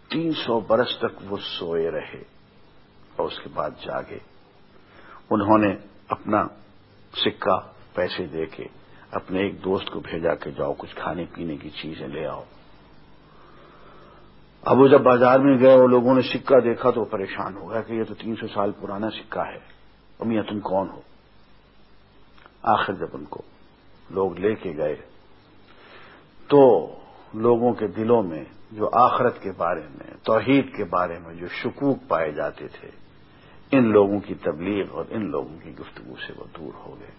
Speaker 4: تین سو برس تک وہ سوئے رہے اور اس کے بعد جاگے۔ انہوں نے اپنا سکہ پیسے دے کے اپنے ایک دوست کو بھیجا کہ جاؤ کچھ کھانے پینے کی چیزیں لے آؤ۔ اب وہ جب بازار میں گئے اور لوگوں نے سکہ دیکھا تو پریشان ہو گیا کہ یہ تو تین سو سال پرانا سکہ ہے امیاں تم کون ہو؟ آخر جب ان کو لوگ لے کے گئے تو لوگوں کے دلوں میں جو آخرت کے بارے میں، توحید کے بارے میں جو شکوک پائے جاتے تھے، ان لوگوں کی تبلیغ اور ان لوگوں کی گفتگو سے وہ دور ہو گئے۔